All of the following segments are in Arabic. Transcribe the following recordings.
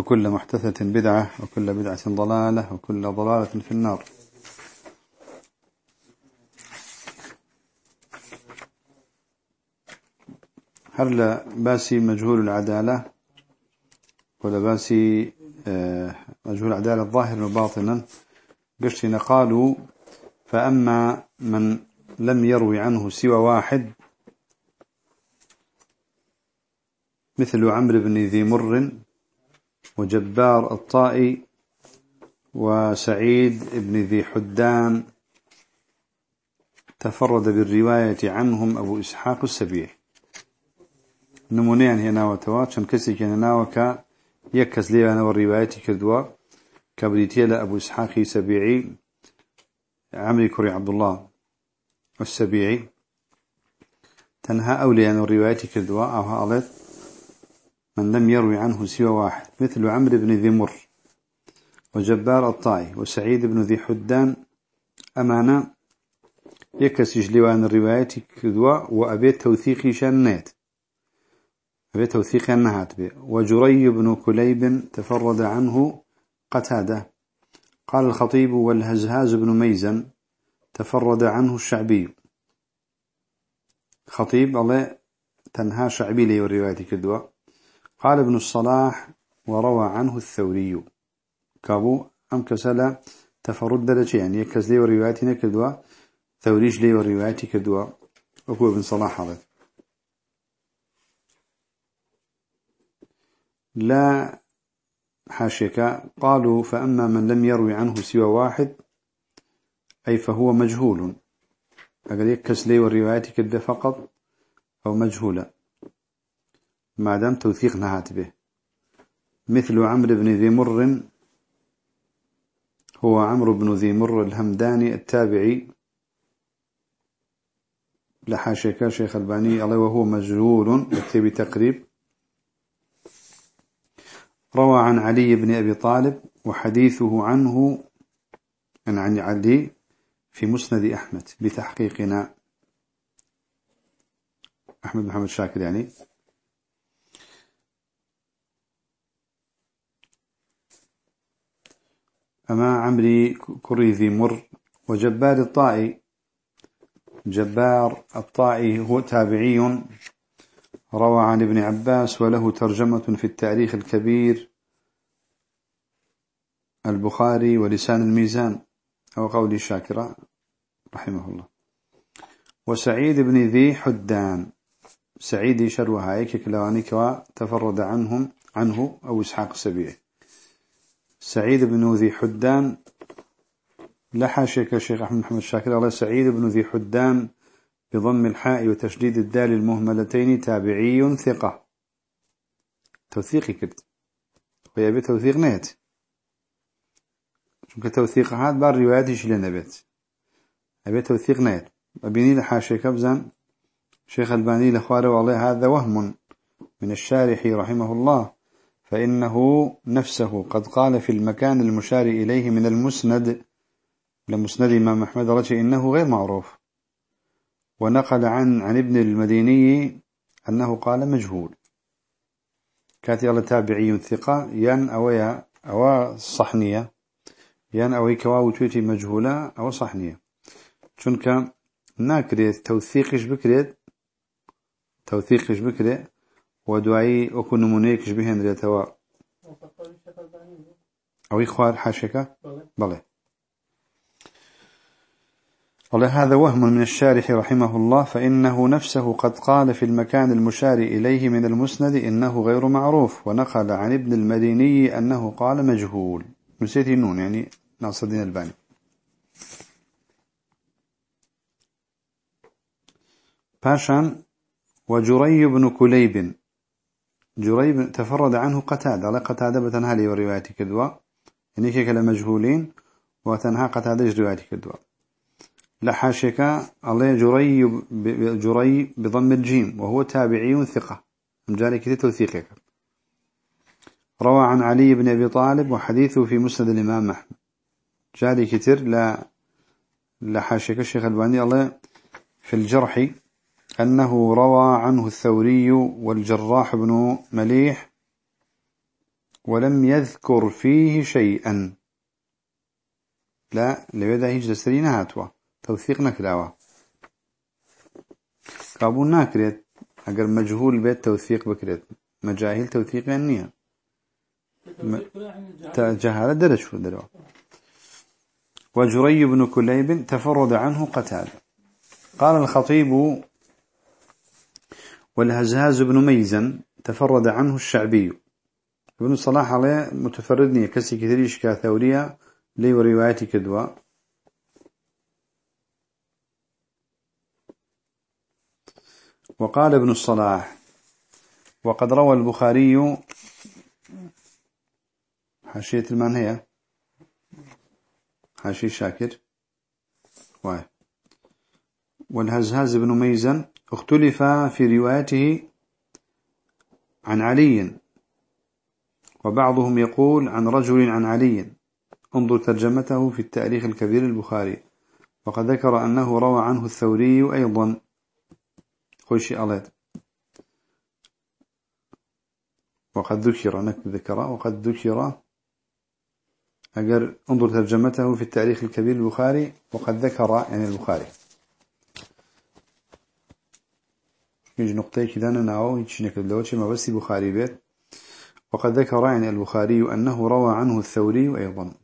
وكل محدثة بدعة وكل بدعة ضلالة وكل ضلالة في النار. هل بأسي مجهول العدالة؟ ولا بأسي آه، مجهول العدالة ظاهرا وباطنا؟ قشتنا قالوا فأما من لم يروي عنه سوى واحد مثل عمرو بن ذي مر وجبار الطائي وسعيد بن ذي حدان تفرد بالرواية عنهم أبو إسحاق السبيع. نمونيان هنا وتوات شن كسي كان وكا يكس لي أنا والرواية كردوا. كبريتيلا أبو إسحاق سبيعي عمري كري عبد الله السبيعي. تنهى أولي أنا والرواية كردوا أو هالت من لم يروي عنه سوى واحد مثل عمرو بن ذي مر وجبار الطائي وسعيد بن ذي حدان. أمانة يكس جلوان الرواية كذوة وأبيت توثيقي شنات أبيت توثيقي النهات به. وجري بن كليب تفرد عنه قتادة. قال الخطيب والهزهاز بن ميزن تفرد عنه الشعبي. خطيب الله تنهى شعبي لي والرواية كذوة قال ابن الصلاح وروى عنه الثوري. كابو أم كسلا تفرد درجة يعني يكز لي ورواياتنا كدوا ثوريش لي ورواياتي كدوا. وكو ابن صلاح هذا. لا حاشيك. قالوا فأما من لم يروي عنه سوى واحد أي فهو مجهول. أقل يكس لي ورواياتي كده فقط أو مجهولا. ما دام توثيق نهات به. مثل عمرو بن ذي مر هو عمرو بن ذي مر الهمداني التابعي. لحاشيك شيخ ألباني الله وهو مجهول يكتب تقريب. روى عن علي بن أبي طالب وحديثه عنه عن علي في مسند أحمد بتحقيقنا. أحمد محمد شاكر يعني. أما عمري كريذي مر وجبار الطائي. جبار الطائي هو تابعي. روى عن ابن عباس وله ترجمة في التاريخ الكبير. البخاري ولسان الميزان. أو قولي الشاكرة رحمه الله. وسعيد بن ذي حدان. سعيد شروها هيك كلوانيك تفرد عنهم عنه أو إسحاق السبيعي. سعيد بن ذي حدان. لحاشك الشيخ أحمد محمد شاكر الله سعيد بن ذي حدان بضم الحاء وتشديد الدال المهملتين تابعي ثقة. توثيقي كده. ويبي توثيق نهت. شنك توثيق هاد بار رواياتي شلنا بيت. أبي توثيق نهت. أبيني لحاشك بزن شيخ الباني لخواره والله هذا وهم من الشارح رحمه الله. فإنه نفسه قد قال في المكان المشار إليه من المسند لمسند إمام أحمد رجل إنه غير معروف. ونقل عن عن ابن المديني أنه قال مجهول. كاتي الله تابعي ثقة ين أويا أو صحنية ين أوي كوا وتويتي مجهولة أو صحنية. شنك ناكريت توثيقش بكريت توثيقش بكريت ودعي أكون نمونيكش بهن ريتوا أو إخوار حاشك بله قال هذا وهم من الشارح رحمه الله فإنه نفسه قد قال في المكان المشار إليه من المسند إنه غير معروف ونقل عن ابن المديني أنه قال مجهول. نسيت النون يعني ناصر الدين الباني باشان وجري بن كليب. جريب تفرد عنه قتادة. على قتادة بتنها لي وروايتي كدوا يعني كيك مجهولين وتنها قتادة روايتي كدوا لحاشك الله جري جري بضم الجيم وهو تابعي ثقة. مجالك توثيقك روى عن علي بن أبي طالب وحديثه في مسند الإمام أحمد. جاري كتير لا لحاشك الشيخ الباني. الله في الجرح أنه روى عنه الثوري والجراح بن مليح ولم يذكر فيه شيئا. لا لبدا هيج دسترين هاتوا. توثيق نكراوا قابون ناكريت اگر مجهول بيت توثيق بكريت. مجاهل توثيق يعني. جهالة درج شو دروا. وجري بن كليب تفرد عنه قتال. قال الخطيب والهزهاز بن ميزن تفرد عنه الشعبي. ابن الصلاح عليه متفردني كسي كثيريش كثورية لي وروايتي كدوا وقال ابن الصلاح وقد روى البخاري حاشية المان هي؟ حاشية شاكر. والهزهاز بن ميزن اختلف في روايته عن علي. وبعضهم يقول عن رجل عن علي. انظر ترجمته في التاريخ الكبير البخاري. وقد ذكر أنه روى عنه الثوري أيضا. خوشي أليت. وقد ذكر ذكر. وقد ذكر. أجر انظر ترجمته في التاريخ الكبير البخاري. وقد ذكر يعني البخاري. يجي نقطة كذا ناو يجي نكتب لوشي ما بس بخاري بيت وقد ذكر يعني البخاري أنه روى عنه الثوري أيضا.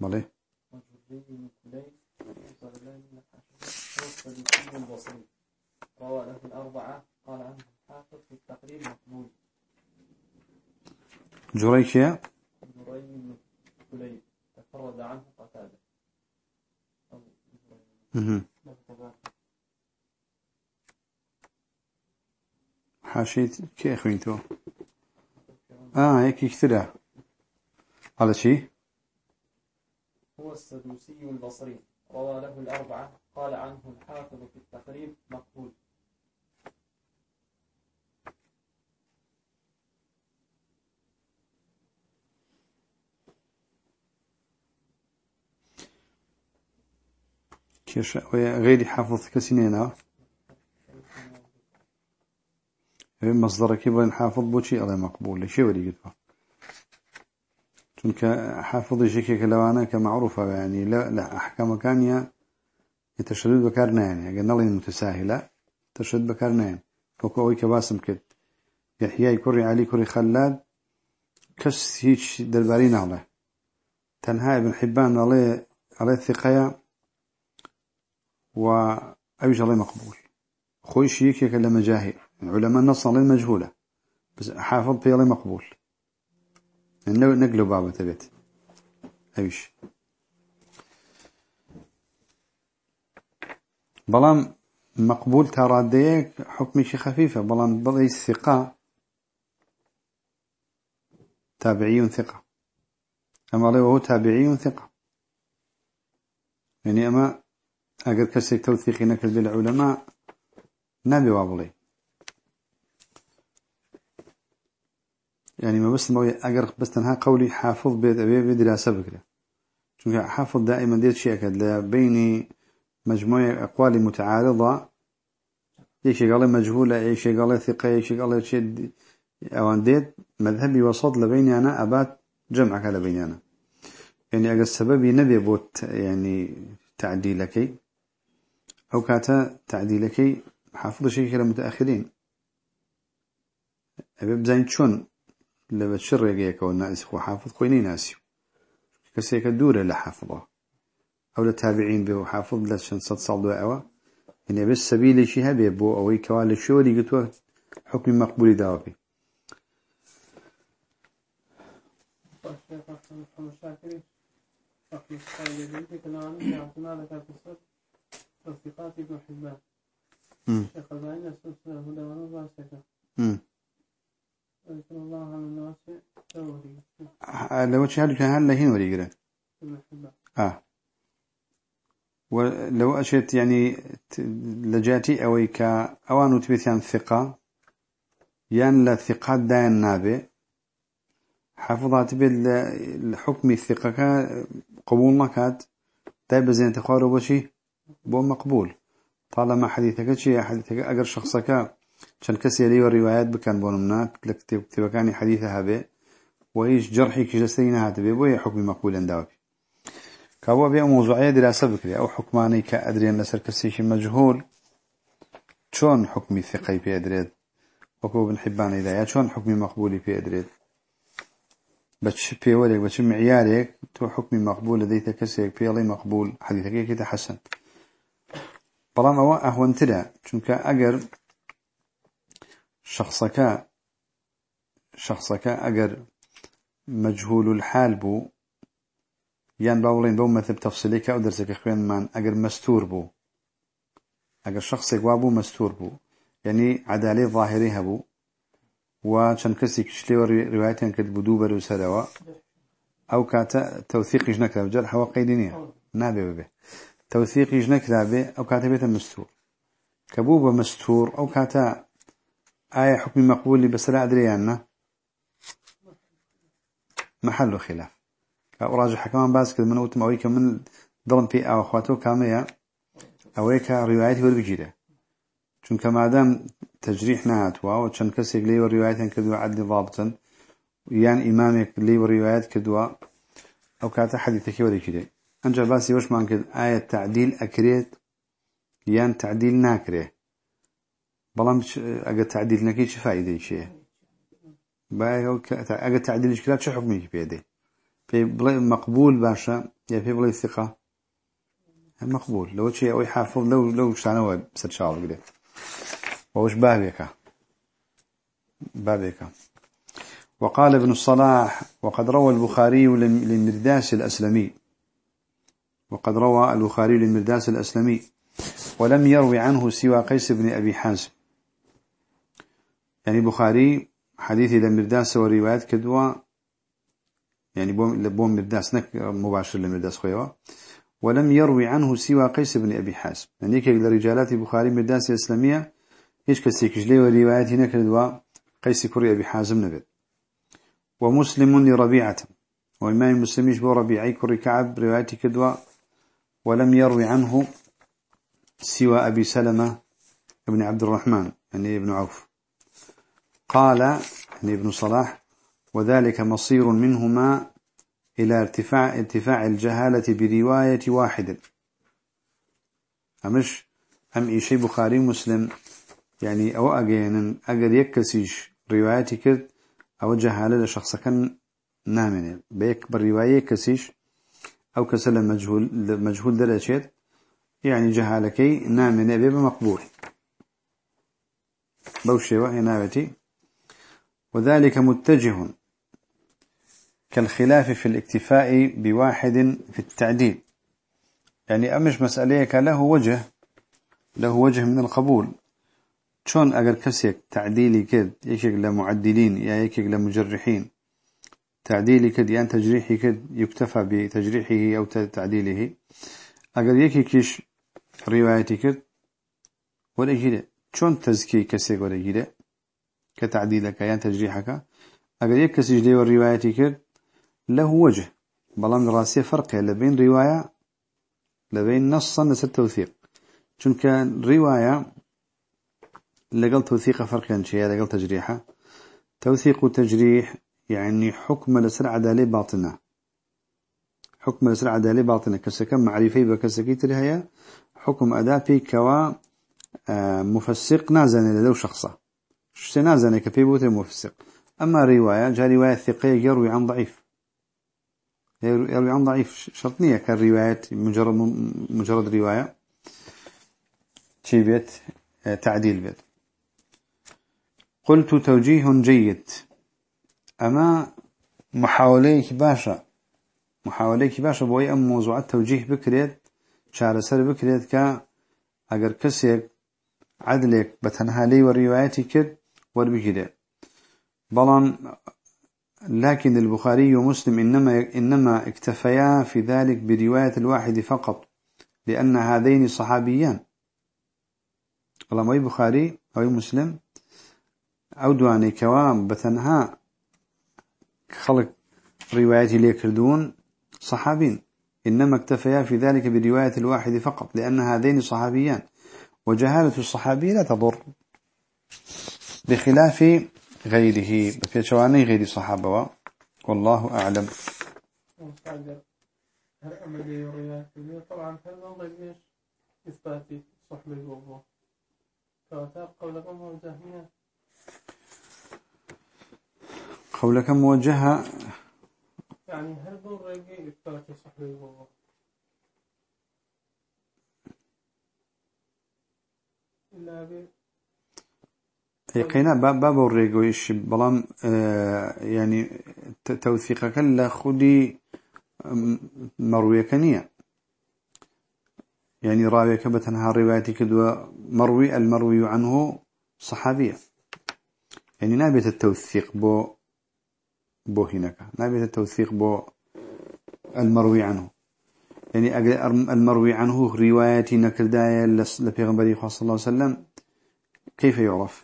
مالي روى له الأربعة تفرد عنه قتادة حاشيت كي أخوينتو آه هيك كثيرة على شيء هو السدوسي البصري. روى له الأربعة. قال عنه الحافظ في التقريب مقبول. كيش غير حافظ كسنينا مصدرك يبغى حافظ بوشي الله مقبول. شيء ولي قلت چونك حافظ شكك لوانا كمعروفة يعني لا, لا أحكام كانية يتشدد بكارنين يعني نلين متساهلة تشدد بكارنين وكوي كباسم كد يحيى كري علي كري خلاد كس هيش دربارين عليه تنهاي ابن حبان عليه عليه الثقية وأبيش عليه مقبول. خوي شيك يكلم جاهل علماء النص عليه مجهولة بس حافظ في عليه مقبول نقلوا بابا تبت أيش؟ بلان مقبول تراديك حكمي شي خفيفة. بلان بلي الثقة تابعي ثقة. أما الله وهو تابعي ثقة. يعني أما كسيك توثيقي نكل بالعلماء نبي وابلي. يعني ما بس ما أجر بس تنها قولي حافظ بيد أبي بدراسة بكرة شو حافظ دائما ديت شيء كذا بيني مجموعة أقوال متعارضة. شيء قال مجهولة شيء قال ثقة شيء قال شيء أوان ديت مذهبي وسط لبيني أنا أبات جمعك لبيني أنا. يعني أجر السبب نبي بوت يعني تعديلك. أو كاتا تعديلك. حافظ شيء كلا متأخرين. أبي بزين شون؟ لبت شر يجيك والناس هو حافظ خويني ناسي. كسيك الدورة لحافظه أو لتابعين به حافظ لشان صد صد وعوا يعني بس سبيل شيء هبي بو أو يكوال شو اللي قلتوا حكم مقبول داوبي ابن حبان شيخ الباني السلسلة هدى ونظر مم. ذكر الله على الناس ثوري ح- لو شهادة كان هل لهين وريقرا ابن حبان آه. ولو أشيت يعني لجاتي أويك أوان تبثيان ثقة يان لا ثقات داين نابي حافظات بالحكم الثقة قبول نكات دايب زين تخارو بشي بو مقبول. طالما حديثك شيء حديثك أجر شخصك كان كسي لي والروايات بكان بونمناك لكتب كتبكاني حديثها به وإيش جرحي كجسينا هذا به بوي حكم مقبول عندك كابو بيا موضوعية دراسة بكري أو حكماني كأدري أن لسر كسيش مجهول. شون حكمي ثقي في أدريد؟ وكو بن حبان إذا يا شون حكمي مقبولي في أدريد؟ بتش في ولك بتش معيارك تو حكمي مقبول كسيك في الله مقبول. حديثك كده حسن بلام أو أهون تلا. چونك أجر شخصك شخصك أجر مجهول الحال بو يان باولين بو مثل تفصيليك أو درسك خوين من أجر مستور بو أجر شخصك وابو مستور بو يعني عدالة ظاهري هبو وشان كسي كشلي روايتين كتبو دوبر وسروا أو كاتا توثيق جنك رجال هو قيدينية نابي به توثيق جنك أو كاتا بيتا مستور كبوبة مستور أو كاتا آية حكم مقبول بس لا أدري أنه محل خلاف. أراجع كمان باس كذا من أوتم أويك من ضرن في أو أخواته كامية. أويك روايتي والبجيدة چون كما دام تجريح نهاتوا وشان كسيك لي وروايات كدوا عدل ضابطا يان إمامك لي وروايات كدوا أو كاتا حديثك وريكده أنجا باسي وش مانك آية تعديل أكريت يان تعديل ناكره بلام أجا تعديل نكي شو فائدة شيء باي أجا تعديل إشكالات شو حكمك بيدي في بلا مقبول باشا يا في بلا ثقة مقبول لو شيء أو يحافظ لو لو شانوا بس شاول كده ووش بابك بابك وقال ابن الصلاح وقد روى البخاري للمرداس الأسلمي. وقد روى البخاري للمرداس الأسلمي. ولم يروي عنه سوى قيس بن أبي حازم. يعني بخاري حديثي للمرداس وروايات كدوى يعني بوم بوم مرداس نك مباشر للمرداس خويوا ولم يروي عنه سوى قيس بن أبي حازم. يعني كي لرجالات بخاري مرداس الإسلامية إيش كسيكش لي وروايات هنا كدوا قيس كري أبي حازم نبت ومسلم لربيعة. وإمام المسلم يشبه ربيعي كري كعب روايتي كدوا ولم يروي عنه سوى أبي سلمة ابن عبد الرحمن يعني ابن عوف. قال يعني ابن صلاح وذلك مصير منهما إلى ارتفاع ارتفاع الجهالة برواية واحد. أمش؟ أم إيشي بخاري مسلم يعني أو أجينا أجر يكسيش رواياتي كد أو جهالة لشخص كان نامنه بيك بالرواية كسيش أو كسل مجهول مجهول درجات يعني جهالكي نامنه بيبقى مقبول بوشي وهي نابتي وذلك متجه كالخلاف في الاكتفاء بواحد في التعديل. يعني أمش مسألة له وجه له وجه من القبول. شون أجر كسيك تعديلي كد يكيك لمعدلين يا يكيك لمجرحين. تعديلي كد يعني تجريحي كد يكتفى بتجريحه أو تعديله. أجر يكيكش روايتي كد ولا كده شون تزكي كسيك ولا كده كتعديلك يعني تجريحك. أجر يكسيش لي والروايتي كد له وجه. بلان رأسي فرق. لبين رواية لبين نصا التوثيق چونك رواية لقل توثيق فرق شيء لقل تجريحة. توثيق وتجريح يعني حكم لسر عدالة باطنة. حكم لسر عدالة باطنة. كسكم معرفي بكسكي ترهيا حكم أداء في كوا مفسق نازن لو شخصة نازن كفي بوت مفسق. أما رواية جاء رواية ثقية يروي عن ضعيف. يروي عن ضعيف. شرطنية كالروايات مجرد مجرد رواية. شي بيت؟ تعديل بيت. قلت توجيه جيد. أما محاوليك باشا. محاوليك باشا بوي أم موضوعات توجيه بكريت شعر سر بكريت كا أجر كسيك عدلك بتنها لي ورواياتي كد وربكده بلان لكن البخاري ومسلم إنما, إنما اكتفيا في ذلك برواية الواحد فقط لأن هذين صحابيان. والله ما بخاري أو مسلم أو دواني كوام بتنها خلق رواية ليكردون صحابين إنما اكتفيا في ذلك برواية الواحد فقط لأن هذين صحابيان. وجهالة الصحابي لا تضر. بخلاف غيره بكشواني غير صحابة. والله أعلم. قولك موجهة يعني هل بورقي إثباتي صحبة الوضوء إلا يقينا باب باب الريقويش بلام آه يعني توثيقك لا خدي مروية كنية يعني راوية كبتنها روايتي كدوا مروي المروي عنه صحابية. يعني نابت التوثيق بو بو هناك. نابت التوثيق بو المروي عنه. يعني المروي عنه روايتي نكرداية لبيغمبري صلى الله عليه وسلم. كيف يعرف؟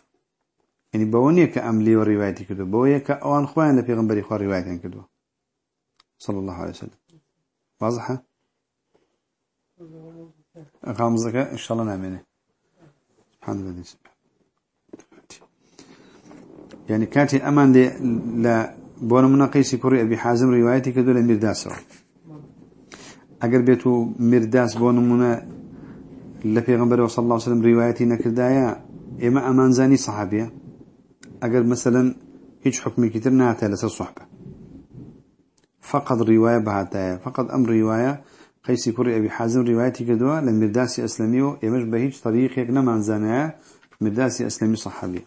يعني بوني كأملي وروايتي كدو بويا كأوان خوان لبيغمبري خوان روايتي كدو صلى الله عليه وسلم. واضحة غامزك إن شاء الله. نعمله سبحان الله سبحانه يعني كانت أمان لي لا بونا مناقيسي كوري أبي حازم روايتي كدو لمرداسه أقر بيتو مرداس بونا منا لبيغمبري صلى الله عليه وسلم روايتي نكردايا إما أمان زاني صحابية أقل مثلا هيج حكم كتير ناتها لسر صحبة فقط رواية بعدها. فقط أمر رواية. قيسي كوري أبي حازم روايتي كدوا لمرداسي أسلمي يمش بهيج طريق يقنا عن زانية مرداسي أسلمي صحابي.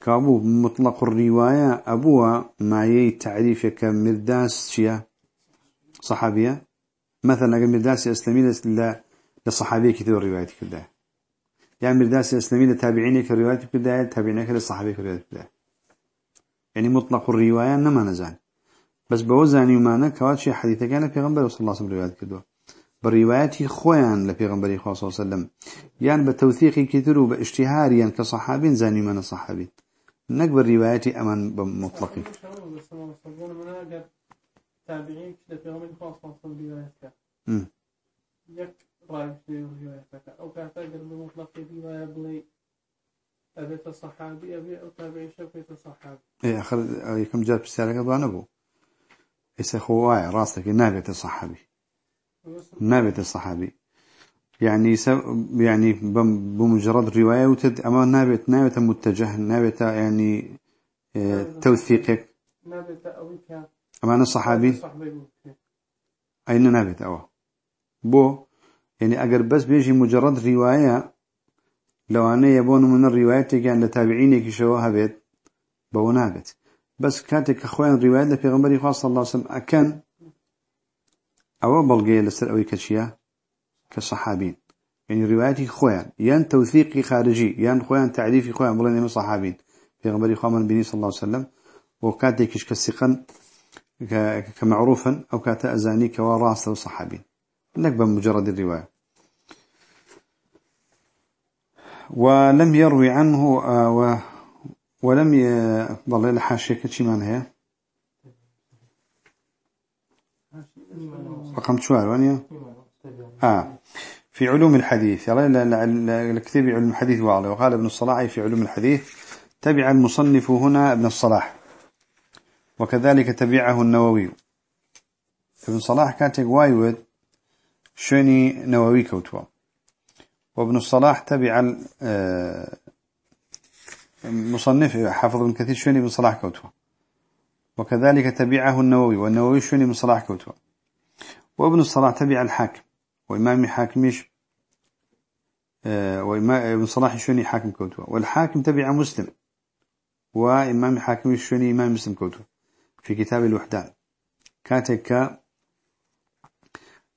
كابو مطلق الرواية. أبوها معي تعريف كمرداس شيا صحابية. مثلا أقل مرداسي أسلمي لصحابية كتير روايتي كدها يعني مرداس الإسلامي لتابعيني كرواية بداية تابعيني كالصحابي كرواية بداية يعني مطلق الرواية نما نزال. بس بوزاني ومانا كوات شي حديثة كان لبيغمبر صلى الله عليه وسلم رواية كدوا برواياتي خوان لبيغمبر صلى الله عليه وسلم. يعني بتوثيقي كتير وباشتهاريا كصحابي زاني من الصحابي نقبل رواياتي أمان بمطلقي. تابعين كده في خاص وصل روايتك مم. يك في روايتك أو كاتجر بمطلق رواية بلي أبيت الصحابي أبي أو تابعي شبكة الصحابي إيه أخر كم جاب بسالك أبو أبو إيش خواي راسك نابت الصحابي. نابت الصحابي يعني سب يعني بم- بمجرد رواية وتد أما نابت نابت متجه نابت يعني آه، توثيقك. ما بيت أوي كان. أما أنا الصحابي؟ صحابي. أين نابت أوه بو يعني أجر بس بيجي مجرد رواية لو أنا يبون من الرواية كان لتابعيني كشوها بيت بو نابت بس كاتك أخوان الرواية في غنبري خاص صلى الله عليه وسلم أكن أو بلقي لسر أوي كشيا كصحابين. يعني روايتي خوان يان توثيقي خارجي يان خوان تعريفي خوان بلين من صحابين. في غنبري خامن بني صلى الله عليه وسلم. وكاتك كسقا كمعروفا أو كات أزاني كوراس صحابين. لك بمجرد الرواية. ولم يروي عنه آه، ولم ي... والله الحاشية كتشي معناها رقم شوار وانيا آه في علوم الحديث. يلا لا- لا- لا- الكتاب علوم الحديث وعلى وقال ابن الصلاح في علوم الحديث تبع المصنف هنا ابن الصلاح. وكذلك تبعه النووي. ابن صلاح كانت وايود شوني نووي كوتوا وابن الصلاح تبع ال- آه، حافظ ابن كثير شوني ابن صلاح كوتوا. وكذلك تبعه النووي والنووي شوني ابن صلاح كوتوا. وابن الصلاح تبع الحاكم وإمام حاكمش آه، وإمام ابن صلاح شوني حاكم كوتوا. والحاكم تبع مسلم وإمام حاكم شوني إمام مسلم كوتوا. في كتاب الوحدان. كاتك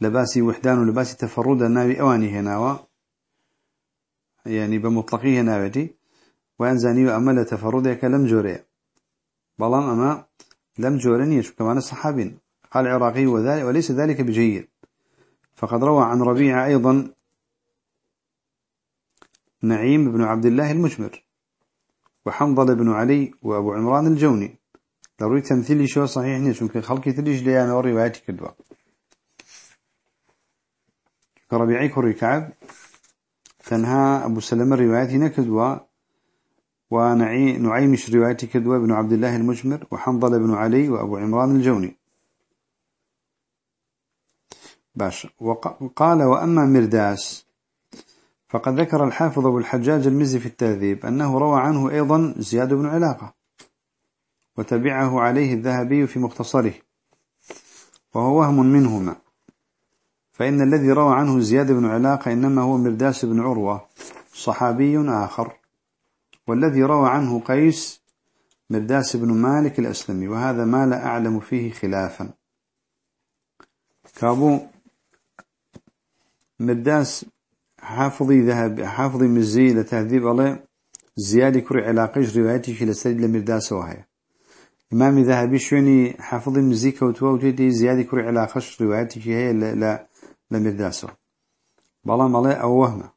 لباسي وحدان ولباسي تفرد النبي أواني هنا يعني بمطلقيه نابتي وأنزاني وأمل تفردك لم جوري. بلان أما لم جورني كمان الصحابين. قال العراقي وذلك وليس ذلك بجيد. فقد روى عن ربيعة أيضا نعيم بن عبد الله المجمر وحنظل بن علي وأبو عمران الجوني. ضروري تمثيلي شو صحيح نيش ممكن خلقي تليش لي أنا ورواياتي كدوا كربيعي كوري كعب. تنها أبو سلمة رواياتي نكدوا ونعيمش رواياتي كدوا بن عبد الله المجمر وحنظل بن علي وأبو عمران الجوني. باش. وقال وأما مرداس فقد ذكر الحافظ أبو الحجاج المزي في التهذيب أنه روى عنه أيضا زياد بن علاقة وتبعه عليه الذهبي في مختصره وهو وهم منهما. فإن الذي روى عنه زياد بن علاقة إنما هو مرداس بن عروة صحابي آخر. والذي روى عنه قيس مرداس بن مالك الأسلمي وهذا ما لا أعلم فيه خلافا. كابو مرداس حافظي ذهب حافظي مزي لتهذيب الله زيادة كري علاقة روايتي لسرد لمرداس وهي إمام ذهبي شوني حافظي مزي كوتوا وجدي زيادة كري علاقة روايتي هي لا لمرداس بلا ملا أو وهم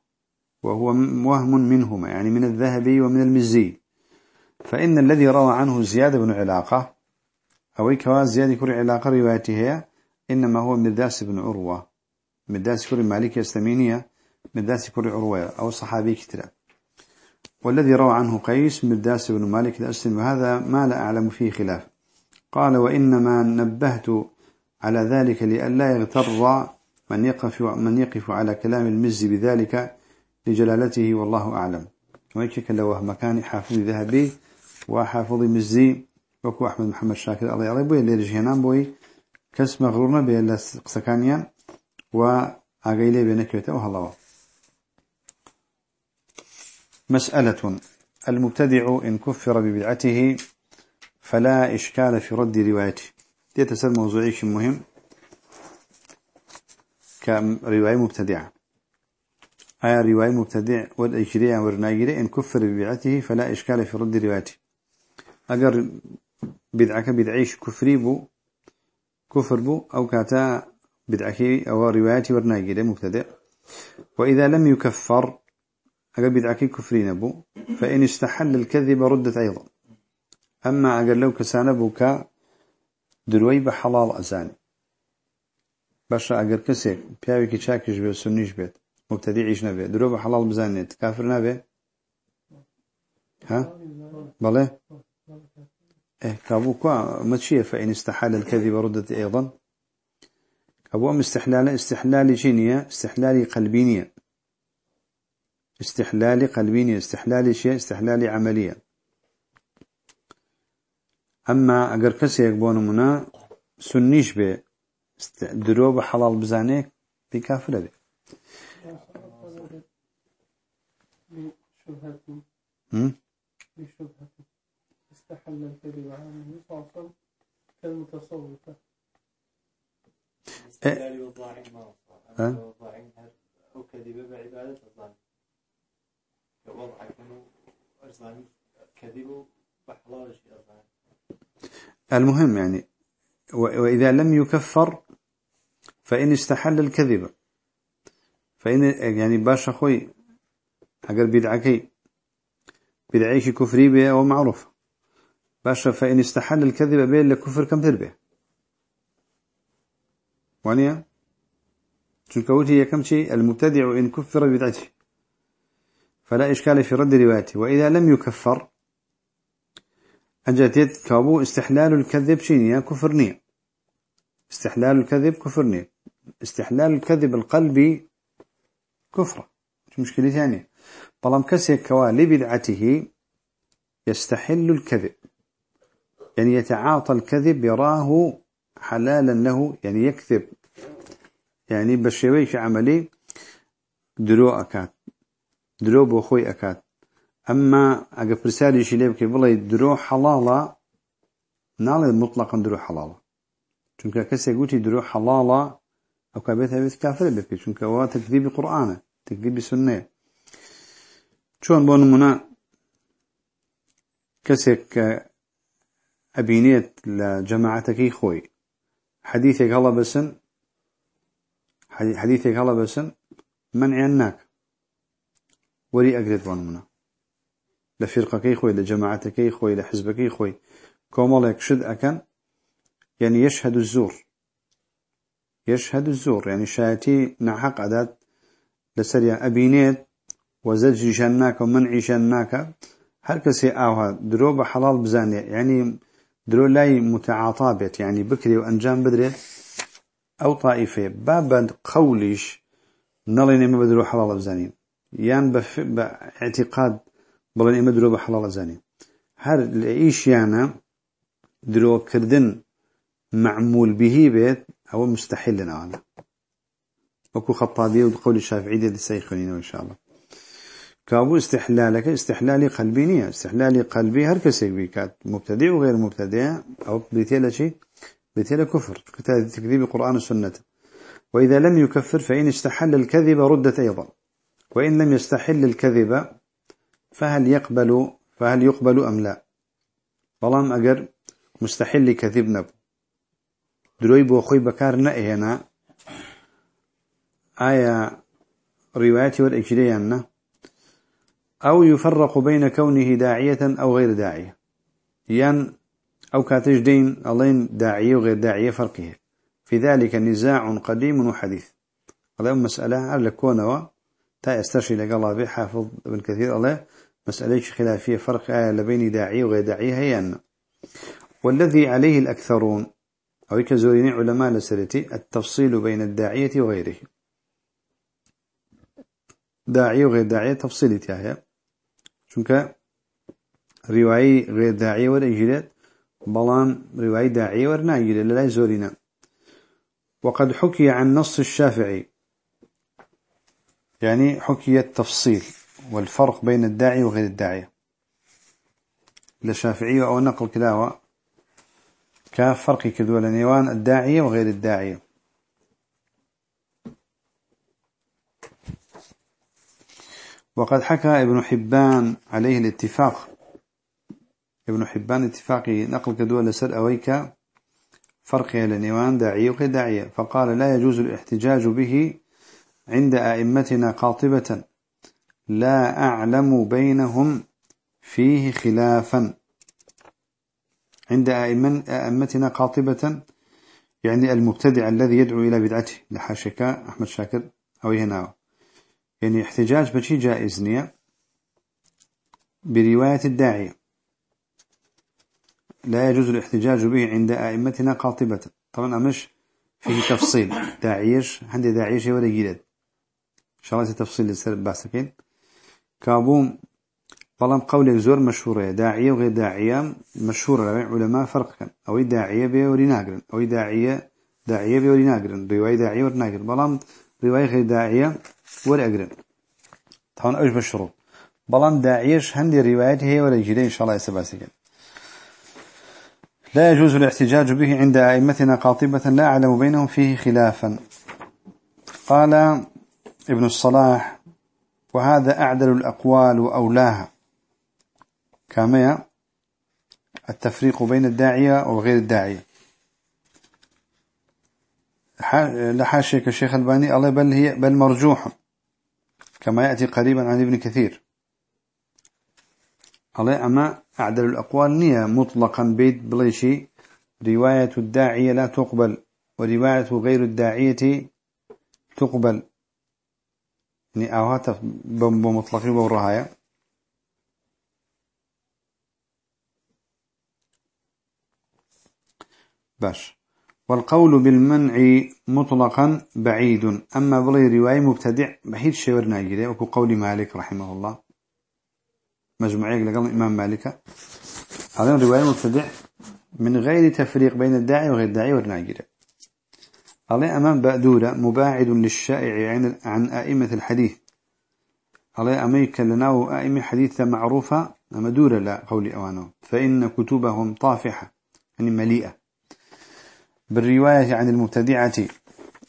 وهو وهم منهما يعني من الذهبي ومن المزي. فإن الذي روى عنه زيادة بن علاقة أو كوا زيادة كري علاقة روايته إنما هو مرداس بن عروة. مرداس كري مالك يستمينية مرداس كري عروة أو صحابي كتلا والذي روى عنه قيس مرداس بن مالك الأسلم وهذا ما لا أعلم فيه خلاف. قال وإنما نبهت على ذلك لئلا يغتر من يقف, من يقف على كلام المز بذلك لجلالته والله أعلم. ويكك لو مكان حافظ ذهبي وحافظ مزي. وكو أحمد محمد شاكر الله عليه بوي اللي رجهنان بوي. كس مغرورنا بي لسقسكانيا وأغيلي بينكوته وهالله مسألة. المبتدع إن كفر ببدعته فلا إشكال في رد روايته. يتسل موضوعي مهم. كرواية مبتدعة. أي رواية مبتدع والأجريع ورناجري إن كفر ببدعته فلا إشكال في رد روايته. أجر بدعك بدعيش كفري بو كفر بو أو كاتا بدعك أو روايتي ورناجري مبتدع وإذا لم يكفر أجر بدعك كفرين بو فإن استحل الكذب ردت أيضا. أما أجر لو كسان بوك دروي بحلال أزاني باشا أجر كسي بياوي كي شاكش بيت سنيش بيت مبتدعيش نبي دروي بحلال بزانيت كافر نبي ها؟ بله إيه كابو كوا متشية فإن استحال الكذب ردت أيضا؟ أم استحلال استحلال جينية استحلال قلبينية استحلال قلبينية استحلال شيء استحلال عملية أما أجر كسي يقبون منا سنيش به دروب حلال بزانيك بكافر أو بعبادة الظالم كوضع كانوا أرزاني كذبوا بحلال أرزاني المهم يعني وإذا لم يكفر فإن استحل الكذب فإن يعني باش أخوي أقل بدعكي بدعيش كفري به أو معروف. باشا فإن استحل الكذب به لكفر كم تربه وانيا؟ تنكوتي كم شيء المبتدع إن كفر بدعته. فلا إشكال في رد روايته. وإذا لم يكفر أجتت كابو استحلال الكذب شينيا كفرنيا استحلال الكذب كفرنيا استحلال الكذب القلبي كفرة مشكلة ثانية. طالما كسيك كوا لبدعته يستحل الكذب. يعني يتعاطى الكذب يراه حلالا له يعني يكذب. يعني بشوي في عملي درو أكاد. درو بوخوي أكاد. أما أجا برسالة شليب كي بلاي درو حلالة نالي مطلقا درو حلالة چونك كسي قوتي درو حلالة أو كابتها بيت كافر بكي چونك هو تكذيب قرآن تكذيب سنة شون بون منا كسك أبينيت لجماعتك خوي حديثك هلا بسن حديثك هلا بسن منع الناك وري أقرد ونمنا لفرقك خوي لجماعتك خوي لحزبك خوي كومالك شد أكن يعني يشهد الزور. يشهد الزور يعني شاتي نحق عدد لسريع أبينيت وزج شناك ومنع شناك هر كسي آوها درو بحلال بزاني يعني درو لاي متعاطابت يعني بكري وأنجام بدري أو طائفة باب قوليش نلين ما بدرو حلال بزاني يان بف... باعتقاد بلن إما درو بحلال زاني هر لإيش يعني درو كردن معمول به بيت أو مستحيل لنا أنا وكو خطابية وقول الشافعي دي سيخونين إن شاء الله. كابو استحلالك استحلالي قلبي نية. استحلالي قلبي هر كسيك بيكات. مبتدئ وغير مبتدئ. أو بيتيلا شيء بيتيلا كفر. تكذيب القرآن والسنة. وإذا لم يكفر فإن استحل الكذب ردت أيضا. وإن لم يستحل الكذب فهل يقبل فهل يقبل أم لا؟ بلام أجر مستحل كذب نبو دروي بو خوي بكار نأهنا آية رواياتي والإجريان أو يفرق بين كونه داعية أو غير داعية ين أو كاتج دين ألين داعية وغير داعية فرقه في ذلك نزاع قديم وحديث هذا مسألة هل كونه تا استرشي لقال به حافظ ابن كثير الله مسألة خلافية فرق آية لبين داعية وغير داعية هي أن والذي عليه الأكثرون أو كزورين علماء لسرتي التفصيل بين الداعية وغيره. داعية وغير داعية تفصيلي تاهي چونك رواية غير داعية ولا يجريت بلان رواية داعية ولا يجريت لا زورنا وقد حكي عن نص الشافعي. يعني حكي التفصيل والفرق بين الداعي وغير الداعية للشافعية أو نقل كلاوة. كفرق كدول نيوان الداعية وغير الداعية وقد حكى ابن حبان عليه الاتفاق. ابن حبان اتفاقي نقل كدول لسر أويك فرق لنيوان داعية وغير داعية فقال لا يجوز الاحتجاج به عند أئمتنا قاطبة. لا أعلم بينهم فيه خلافا. عند أئمتنا قاطبة يعني المبتدع الذي يدعو إلى بدعته. لحاشك أحمد شاكر أو هنا. يعني احتجاج بشي جائز نية. برواية الداعية لا يجوز الاحتجاج به عند أئمتنا قاطبة. طبعا أمش فيه تفصيل. داعيش عندي داعيش ولا جيلد. شغلة تفصيل لسر باسكين. كابوم بلام قولك زور مشهورة داعية وغير داعية مشهورة علماء فرق كان. أو داعية بيوري ناقرن. أو داعية داعية بيوري ناقرن. رواية داعية وري بلام رواية غير داعية وري أقرن. طبعا أوش بشروط بلام داعيش هندي روايات هي ولا يجري إن شاء الله يسباسك لا يجوز الاحتجاج به عند أئمتنا قاطبة لا أعلم بينهم فيه خلافا. قال ابن الصلاح وهذا أعدل الأقوال وأولاها. كما التفريق بين الداعية وغير الداعية. لحاشيك الشيخ الباني الله بل هي بل مرجوحة كما يأتي قريبا عن ابن كثير. الله أما أعدل الأقوال نية مطلقا بيت بليشي. رواية الداعية لا تقبل ورواية غير الداعية تقبل. يعني أوهات بمطلقين بورهاية باش والقول بالمنع مطلقا بعيد. أما بلي رواية مبتدع بحيث شورنا يجري وكو قول مالك رحمه الله. مجموعية لقال الإمام مالك. هذا رواية مبتدع من غير تفريق بين الداعي وغير الداعي والناجرة عليه أمام بأدورة مباعد للشائع عن, آئمة الحديث. عليه أميك لناه آئمة حديثة معروفة أمدورة لا قول أوانه. فإن كتبهم طافحة يعني مليئة. بالرواية عن المبتدعة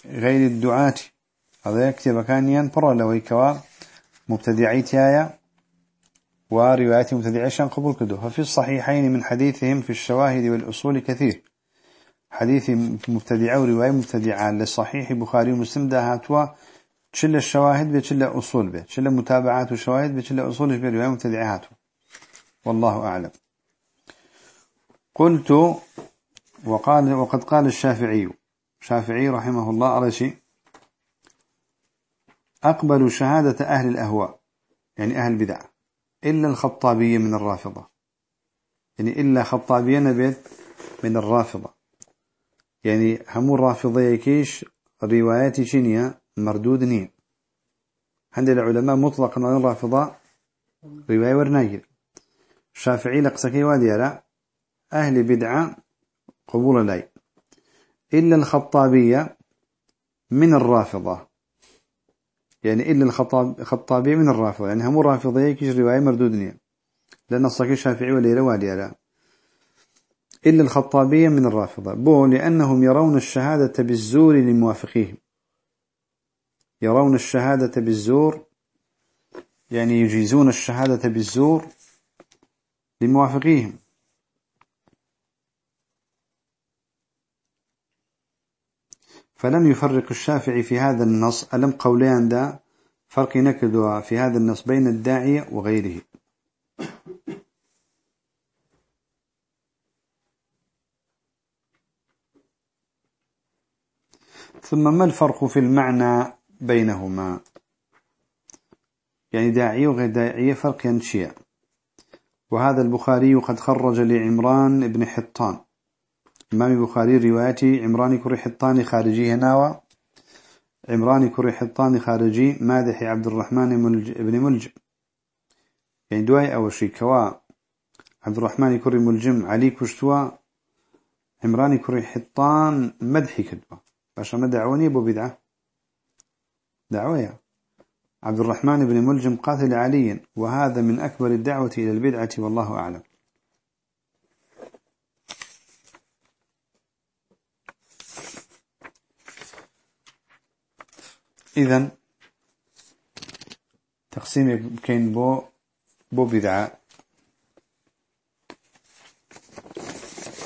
غير الدعاة. هذا يكتب كان ينفر لو يكوا مبتدعيتيا ورواية مبتدعين قبول كدو ففي الصحيحين من حديثهم في الشواهد والأصول كثير. حديث مبتدعة ورواية مبتدعة لصحيح بخاري ومسلم. ده هاتوا تشل الشواهد بتشل أصول به تشل متابعات وشواهد بتشل أصول به رواية مبتدعة هاتوا. والله أعلم. قلت وقال وقد قال الشافعي شافعي رحمه الله أرشي أقبل شهادة أهل الأهواء يعني أهل البدع إلا الخطابية من الرافضة. يعني إلا خطابية نبيت من الرافضة. يعني هم الرافضة يكيش رواياتي شنية مردود نية. عند العلماء مطلقا عن الرافضة رواية ورناجر الشافعي لقسكي واديرا أهل بدعة قبول لاي إلا الخطابية من الرافضة. يعني إلا الخطابية من الرافضة. يعني هم الرافضة يكيش رواية مردودنية لأن الصكي الشافعي وليرة واليرة إلا الخطابية من الرافضة. بو لأنهم يرون الشهادة بالزور لموافقيهم. يرون الشهادة بالزور يعني يجيزون الشهادة بالزور لموافقيهم. فلم يفرق الشافعي في هذا النص ألم قوليان دا؟ فرق نكدوا في هذا النص بين الداعية وغيره. ثم ما الفرق في المعنى بينهما؟ يعني داعية وغير داعية فرق ينشيع وهذا البخاري قد خرج لعمران بن حطان. إمام البخاري روايتي عمران كري حطاني خارجي هناوى عمران كري حطاني خارجي مادحي عبد الرحمن ملج ابن ملجم. يعني دواي أول شيء كوا عبد الرحمن كري ملجم علي كشتوا عمران كري حطان مدحي كدوا باشا ما دعوني بو بدعة. دعوية. عبد الرحمن بن ملجم قاتل علي وهذا من أكبر الدعوة إلى البدعة والله أعلم. إذن تقسيم كين بو بو بدعة.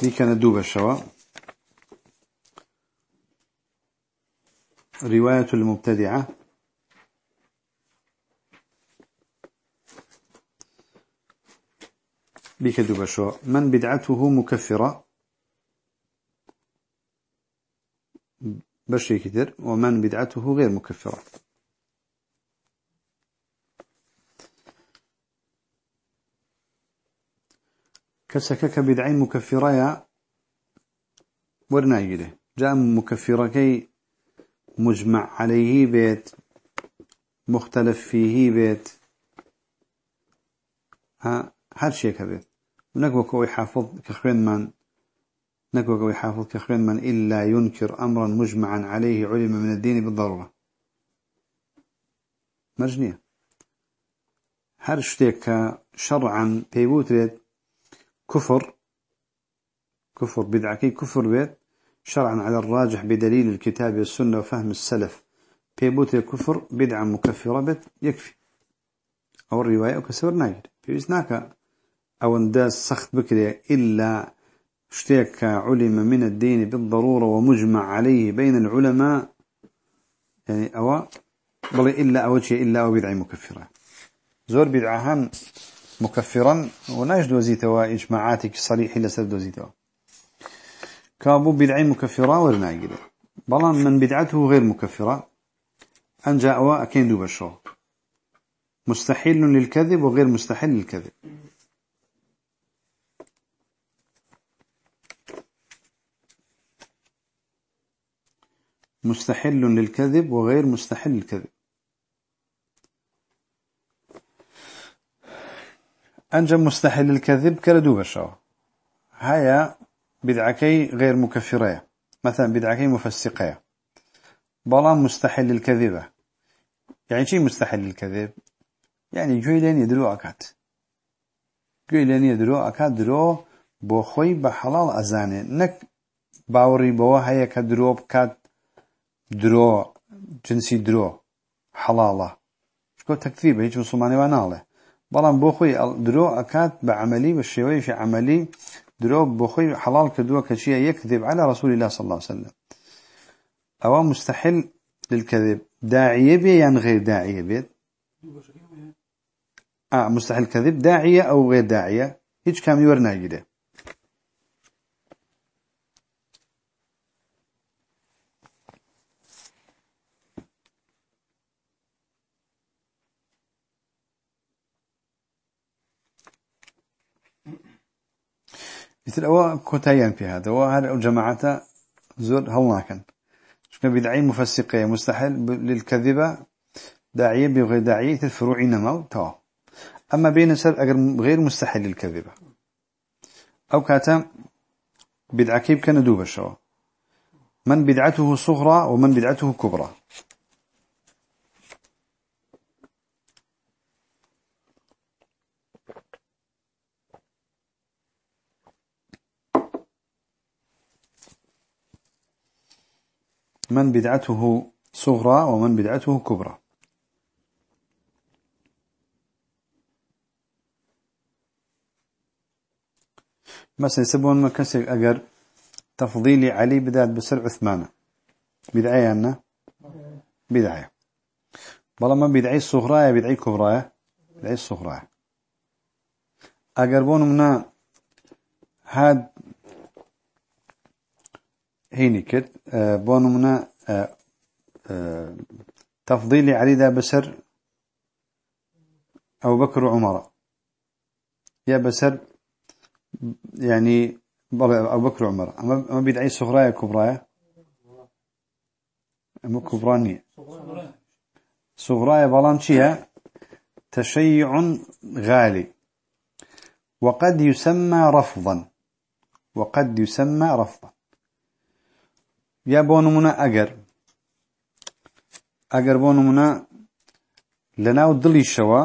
دي كانت دوبة الشوا. رواية المبتدعة. بك دوبة الشوا. من بدعته مكفرة. بشي كتير ومن بدعته غير مكفرة. كسكك بدعين مكفرة ورنايله جاء مكفرة كي مجمع عليه بيت مختلف فيه بيت. ها هر شيء كبيت ونقوى يحافظ كخوين من نكوك ويحافظ كخوين من إلا ينكر أمرا مجمعا عليه علم من الدين بالضرورة. مجنية. هر شتيك شرعا بيبوتريت كفر كفر بدعكي كفر بيت شرعا على الراجح بدليل الكتاب والسنة وفهم السلف. بيبوتريت كفر بدعا مكفرة بيت يكفي. أو الرواية كسر ناجر بيزناك أو انداز سخت بكري إلا اشتيك علم من الدين بالضرورة ومجمع عليه بين العلماء يعني أو بل إلا أو شيء إلا أو بدعي مكفرة. زور بدعهان مكفرا ونجد وزيتوا إجماعاتك صريح إلا سرد وزيتوا كابو بدعي مكفرة ورناجد بلان من بدعته غير مكفرة. أن جاءوا أكين دوب الشو مستحيل للكذب وغير مستحيل للكذب. مستحل للكذب وغير مستحل للكذب. أنجم مستحل للكذب كردو بشاو هيا بدعكي غير مكفرية. مثلا بدعكي مفسقية. بلان مستحل للكذبة. يعني شيء مستحل للكذب؟ يعني جويلين يدرو أكاد. جويلين يدرو أكاد درو بو خوي بحلال أزاني. نك باوري بوا هيا كدرو بكاد درو جنسي درو حلاله شكو تكذيب هيك مسلماني واناله بەڵام بۆ خۆی درۆ ئەکات بە عملی بە شێوەیەشی عملی درۆ بۆ خۆی حەڵال کردووە کە چیە؟ یەکذب على رسول الله صلى الله عليه وسلم. أو مستحل للكذب داعية بي يعني غير داعية بيت آه مستحيل كذب داعية أو غير داعية هيج كام يورنا جده مثل أو كوتايان في هذا وهذا الجماعة زور هلناكن شكون بدعي مفسقية مستحيل للكذبة داعية بغير داعية الفروع نما توا أما بين سر غير مستحيل للكذبة. أو كاتا بدعة كيف كان دوب الشوا؟ من بدعته صغرى ومن بدعته كبرى. من بدعته صغرى ومن بدعته كبرى. مثلا يسبون ما كسر أجر تفضيل علي بدأت بسر عثمان. بدعية أنا؟ بدعية بلا ما بدعي صغرى بدعي كبرى. بدعي صغرى. أجر بون منا هاد هيني كت آه، بون منا آه، آه، تفضيل علي دا بسر أو بكر وعمر. يا بسر يعني أبو بكر وعمر. أما بدعي صغرايا كبرايا أما كبرانية صغرايا بلانشيا تشيع غالي. وقد يسمى رفضا. وقد يسمى رفضا. يا بونمنا أجر أجر بونمنا لنا ودلي الشوا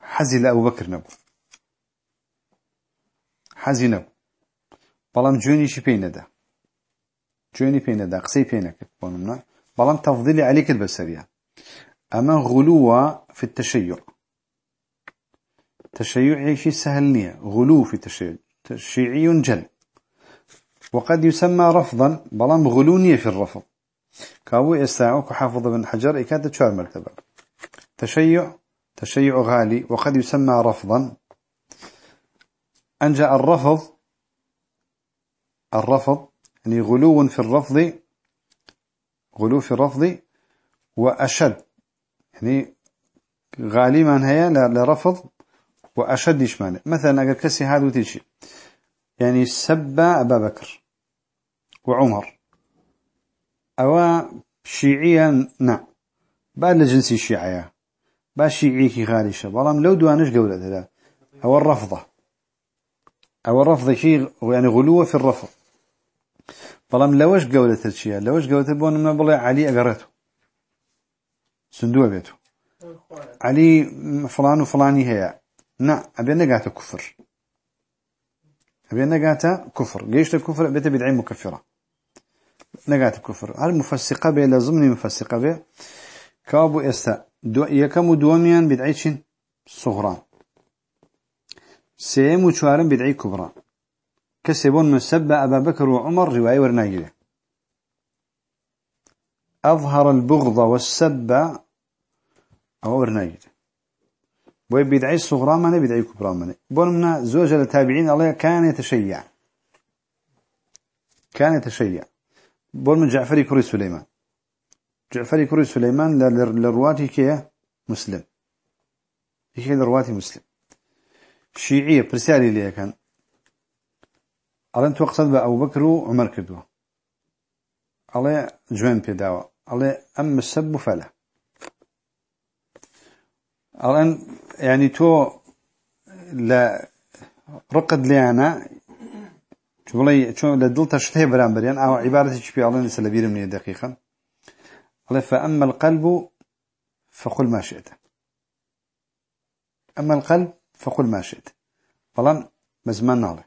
حزل أبو بكر نبو حەزی بلام جوني شي پێی نەدا. جوني پێی نەدا قسەی پێ نەکرد بۆ بەڵام تەفضیلی علی کرد بەسەریە ئەمە غلووە في التشيع تشيع شيء سهل نية غلو في التشيع تشيعي جل وقد يسمى رفضا بلام غلونية في الرفض. كاوي يستعوك حافظ بن حجر إكادة شوار مرتبة. تشيع تشيع غالي وقد يسمى رفضا. أن جاء الرفض الرفض يعني غلو في الرفض غلو في الرفض وأشد. يعني غالبا هي لرفض وأشد يشمانه مثلا أقل كسي هذا وتيجي يعني سب أبا بكر. وعمر. أو شيعيا نعم بعد لجنسي الشيعية با شيعيكي غالي بلام لو دوانش قولة هذا أو الرفضة. أو الرفض شيء يعني غلوة في الرفض. بلام لوش قولة الشيء لوش قولة بون من بلا علي أقرته. صندوق بيته. علي فلان وفلاني هي نا أبي نقاته كفر. أبي نقاته كفر. جيش الكفر بيته بدعين مكفرة. نقاته كفر هل مفسقة بي لازمني مفسقة بي كابو استا. دو يكم دوميان بدعيشين صغران. سيم وشوارن بدعي كبرى كسبون من سب أبا بكر وعمر رواية ورناجله أظهر البغض والسب أو ورناجله بوي بدعي الصغرى من بدعي كبرى من بون من زوج التابعين الله كان يتشيع كان يتشيع بۆ من جعفری کوڕی سولەیمان. جعفری کوڕی سولەیمان لە ڕواتی کێە مسلم. یەکێک لە ڕواتی مسلم. شیعیە پرسیاری لەکەن ئەڵێن تۆ قسەد بە ئەو بەکر و عمەر کردووە. ئەڵێ جوێن پێداوە ئەڵێ ئەم مسەب بفەلە ئەڵێن ینی تۆ لە ڕقت لیانە رقد لي أنا شو شو لدل تشتهي برامبريان أو عبارة شبي الله نسأل بير من دقيقة الله فأما القلب فقل ما شئت. أما القلب فقل ما شئت. فلان بزمان نالي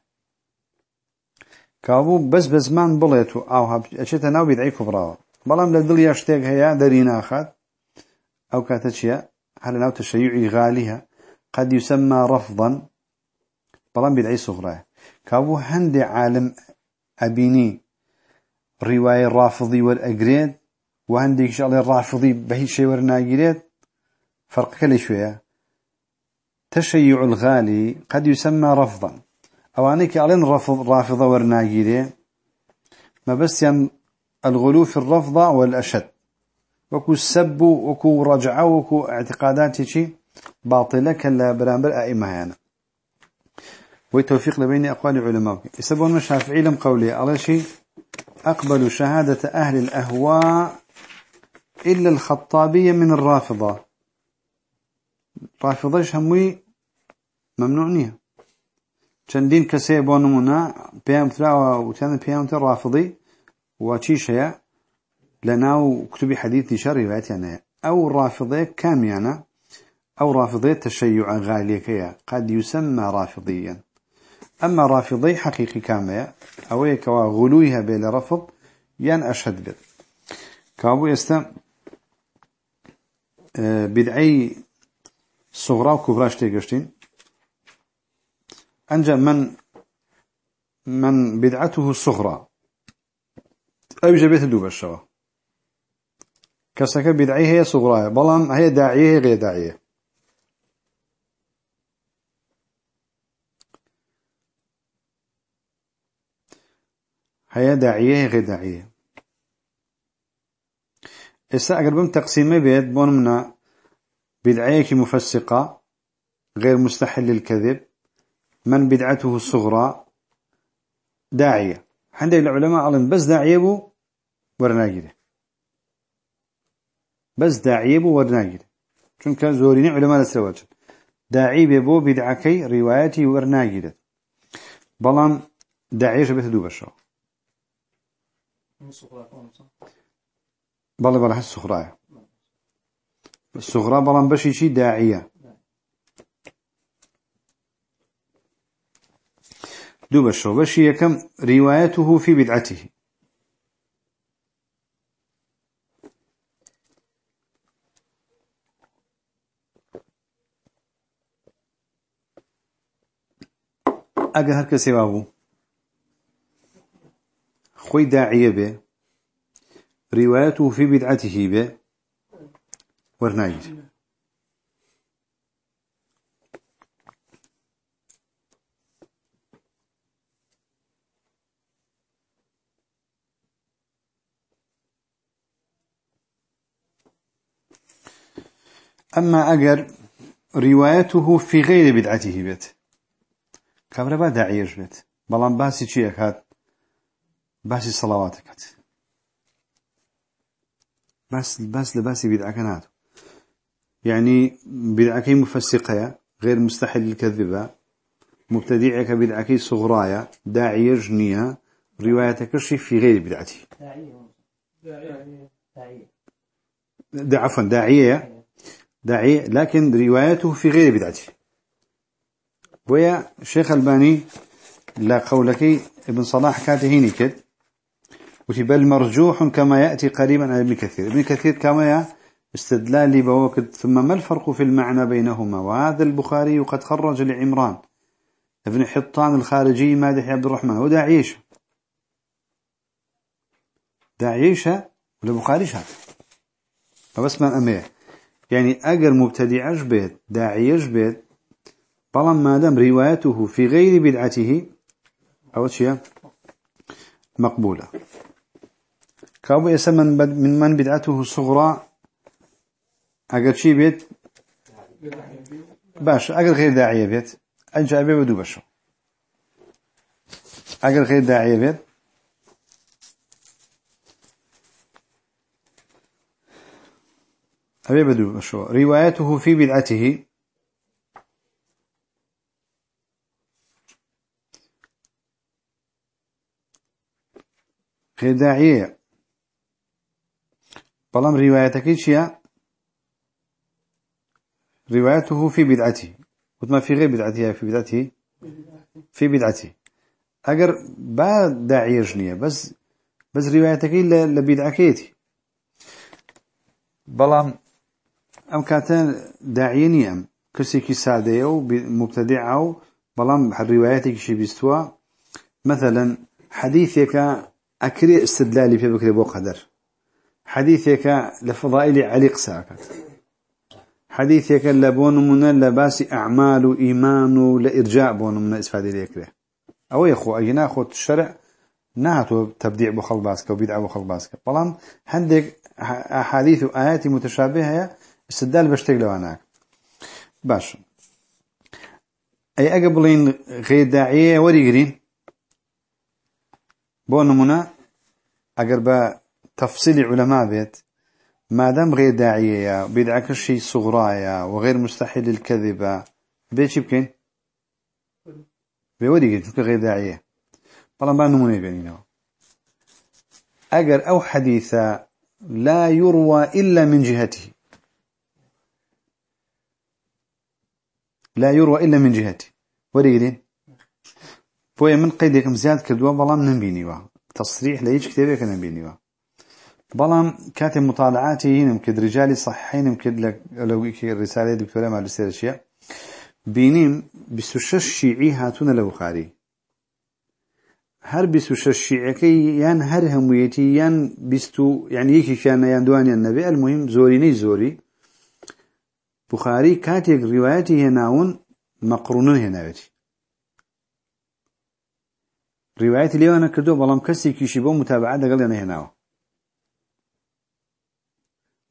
كابو بس بزمان بليتو أو اشيت ناو بدعي كبرى بلان لدل يشتاق هيا درينا اخذ أو كاتشيا هل ناو تشيعي غاليها قد يسمى رفضا. بلان بدعي صغرى كابو هندي عالم أبيني رواية الرافضي والأقريد وهندي إن شاء الله الرافضي بهي شيء ورناقريد فرق كل شوية تشيع الغالي قد يسمى رفضا أو أنك أعلن رفض رافضة ورناقريد ما بس يعني الغلو في الرفضة والأشد وكو السب وكو رجعة وكو اعتقادات شيء باطلة كلا برامبر أئمة يعني وتوفيق لبين أقوال العلماء يسبون الشافعي لم قولي. على شيء أقبل شهادة أهل الأهواء إلا الخطابية من الرافضة. رافضة هموي ممنوعنيها چندین کسی بۆ نمونە پێیان تراوە وتیانە پێیانتە ڕافضی وچیش هەیە لە ناو کتوبی حەدیثی شە ڕیوایەتیان هەیە ئەو ڕافضەیە کامیانە ئەو ڕافضەیە تەشەیع غالیەکەیە قد يسمى رافضيا. أما رافضي حقيقي كامية أو يكوا غلوها بين رفض ين أشهد بذ كابو يستا بدعي صغرى وكبراش تيقشتين أنجا من من بدعته الصغرى أو جبت دوب الشوا كسك بدعيه هي صغرى بلان هي داعية غير داعية. هي داعية غير داعية. إسا أقرب بم تقسيمة بيت بون منا بدعية مفسقة غير مستحل للكذب من بدعته الصغرى داعية. عند العلماء علم بس داعية بو ورناجده بس داعية بو ورناجده چونك زورين علماء لسرواج داعي بو بدعكي رواياتي ورناجده بلان داعية شبه بلا بلا حس الصغرى الصغرى بلان بشي شي داعية. دو بشو. بشي يكم روايته في بدعته. اگر هر کسی وابو خوي داعية به روايته في بدعته به ورناجد أما أجر روايته في غير بدعته بيت. كابرا داعيش بيت بلان باسي چي أكاد باسي صلواتك بس بس لباسي بدعة كانت يعني بدعة مفسقة غير مستحيل الكذبة. مبتدعك بدعة صغرايا داعية جنية روايتك شي في غير بدعته داعية. عفوا داعية. داعية. لكن روايته في غير بدعته ويا شيخ الباني لا قولك ابن صلاح كاته كد. وتبل مرجوح كما يأتي قريبا عن ابن كثير. ابن كثير كما استدلال بوكد ثم ما الفرق في المعنى بينهما؟ وهذا البخاري قد خرج لعمران ابن حطان الخارجي مادح عبد الرحمن. هو داعيش داعيش ولا بخاريش هذا فبس من أميه يعني أجر مبتدع بيت؟ داعي بيت؟ بلان ما دام روايته في غير بدعته أو شيء مقبولة. كابو يسمى من من بدعته صغرى أجر شيء بيت باش أجر غير داعية بيت أجا بيه بدو بشو أجر غير داعية بيت أبي بدو شو روايته في بدعته غير داعية بلام روايتك شيء روايته في بدعته. وما في غير بدعته في بدعته. في بدعته. أجر بعد داعية جنية بس بس روايتك لبدعكيتي بلام أم كاتن داعيني أم كسيكي سادية ومبتدعة بلام الرواياتك شي بيستوى مثلا حديثك أكري استدلالي في بكري بو قدر حديثك لفضائل علي قساكت حديثك لبون من لباس أعمال إيمان لإرجاء بون من إسفادي ليكره أو يخو أجنا خو الشرع نهاتو تبديع بخل باسك وبدع بخل باسك. بلان عندك أحاديث وآيات متشابهة استدلال بشتغل لواناك باش. أي أقبلين غير داعية وريقرين بو نمونا أقر با تفصيل علماء بيت. ما دام غير داعية بدعك الشيء صغرايا وغير مستحيل الكذبة بيتش بكين؟ بيوري قلت غير داعية؟ طالما با نموني بينينا أجر أو حديثا لا يروى إلا من جهته. لا يروى إلا من جهته. وريقلين بوي من قيدك مزياد كدوا بلام نبينيوا تصريح ليش كتابك نبينيوا بەڵام کاتێ مطالعاتی هینم کرد رجالی صححینم کرد لەویکی ریسالی دکتۆرە مالوسێر چیە بینیم 26 شیعی هاتوونە لە بخاری. هەر 26 شیعەکەی یان هەر هەمویەتی یان یان یەکیانە یان دوانیان نەبێ المهم زۆرینەی زۆری. بخاری کاتێک ڕیواەتی هێناون مەقرونن هێناوێتی. ڕیواەتی لێوانە کردو بەڵام کەسێکیشی بۆ متابعات لەگەڵ نەهێناوە.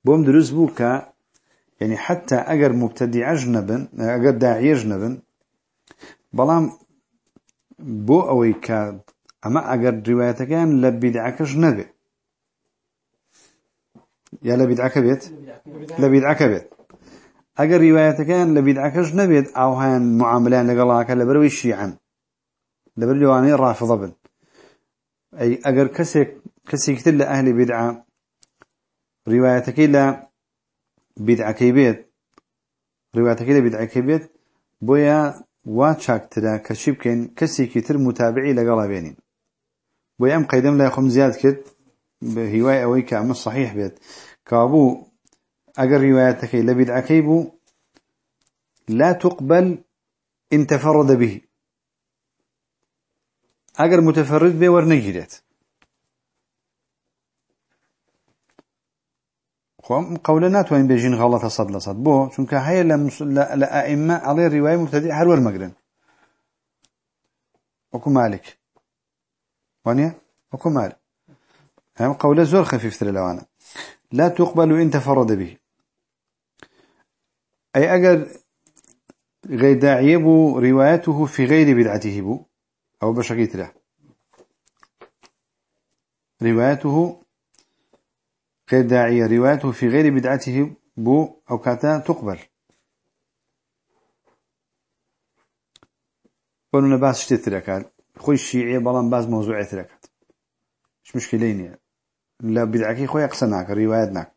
بوم دروس بوكا يعني حتى أجر مبتدع أجنبا أجر داعي أجنبا بلام بو أوي كاد أما أجر روايتك كان لبدعك أجنبي. يا لبدعك بيت؟ لبدعك بيت. أجر روايتك كان لبدعك أجنبي أو هان معاملان لقلاك لبروي الشيعان لبروي رافضة بن. أي أجر كسي كسي كتل أهل بدعة روايتك لا بدعة كيبيت. روايتك لا بدعة كيبيت. بويا واتشاكترا كشيب كين كسي كتر متابعي لقلا بينين بويا أم قيدم لا يخم زياد كت. بهواية أوي كأم صحيح بيت. كابو أجر روايتك بدعة كيبو. لا تقبل إن تفرد به. أجر متفرد به ورنجرت خم قولنا توين بيجين غلطة صد لصد بو چونك هاي لأئمة على الرواية مبتدئ هر والمقرن وكو مالك وانيا وكو مالك هم قول زور خفيف ترى لوانا لا تقبل إن تفرد به. أي أجر غير داعي بو روايته في غير بدعته بو أو بشكيت له روايته غير داعية روايته في غير بدعته بو أو كاتا تقبل. قلنا باس شتتركات خوي الشيعية بلان باس موضوع تركات. مش مشكلين لا بدعكي خوي أقصناك رواياتنا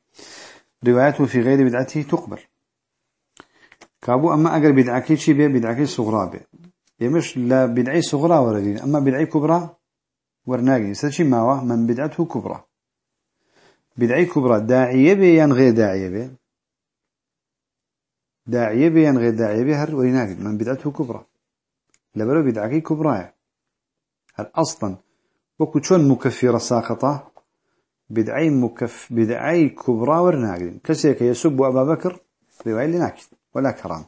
روايته في غير بدعته تقبل. كابو أما أقل بدعكي شي بيه بدعكي صغرى بيه يمش لا بدعي صغرى وردين أما بدعي كبرى ورناقي. ستشي ماوه من بدعته كبرى. بدعي كبرى. داعية بيان غير داعية بي داعية بيان غير داعية بي هر وريناك من بدعته كبرى. لبرو بدعكي كبرى. هل أصلا وكو شون مكفرة ساقطة بدعي مكف بدعي كبرى ورناك كسيك يسب أبا بكر رواية لناك ولا كرام.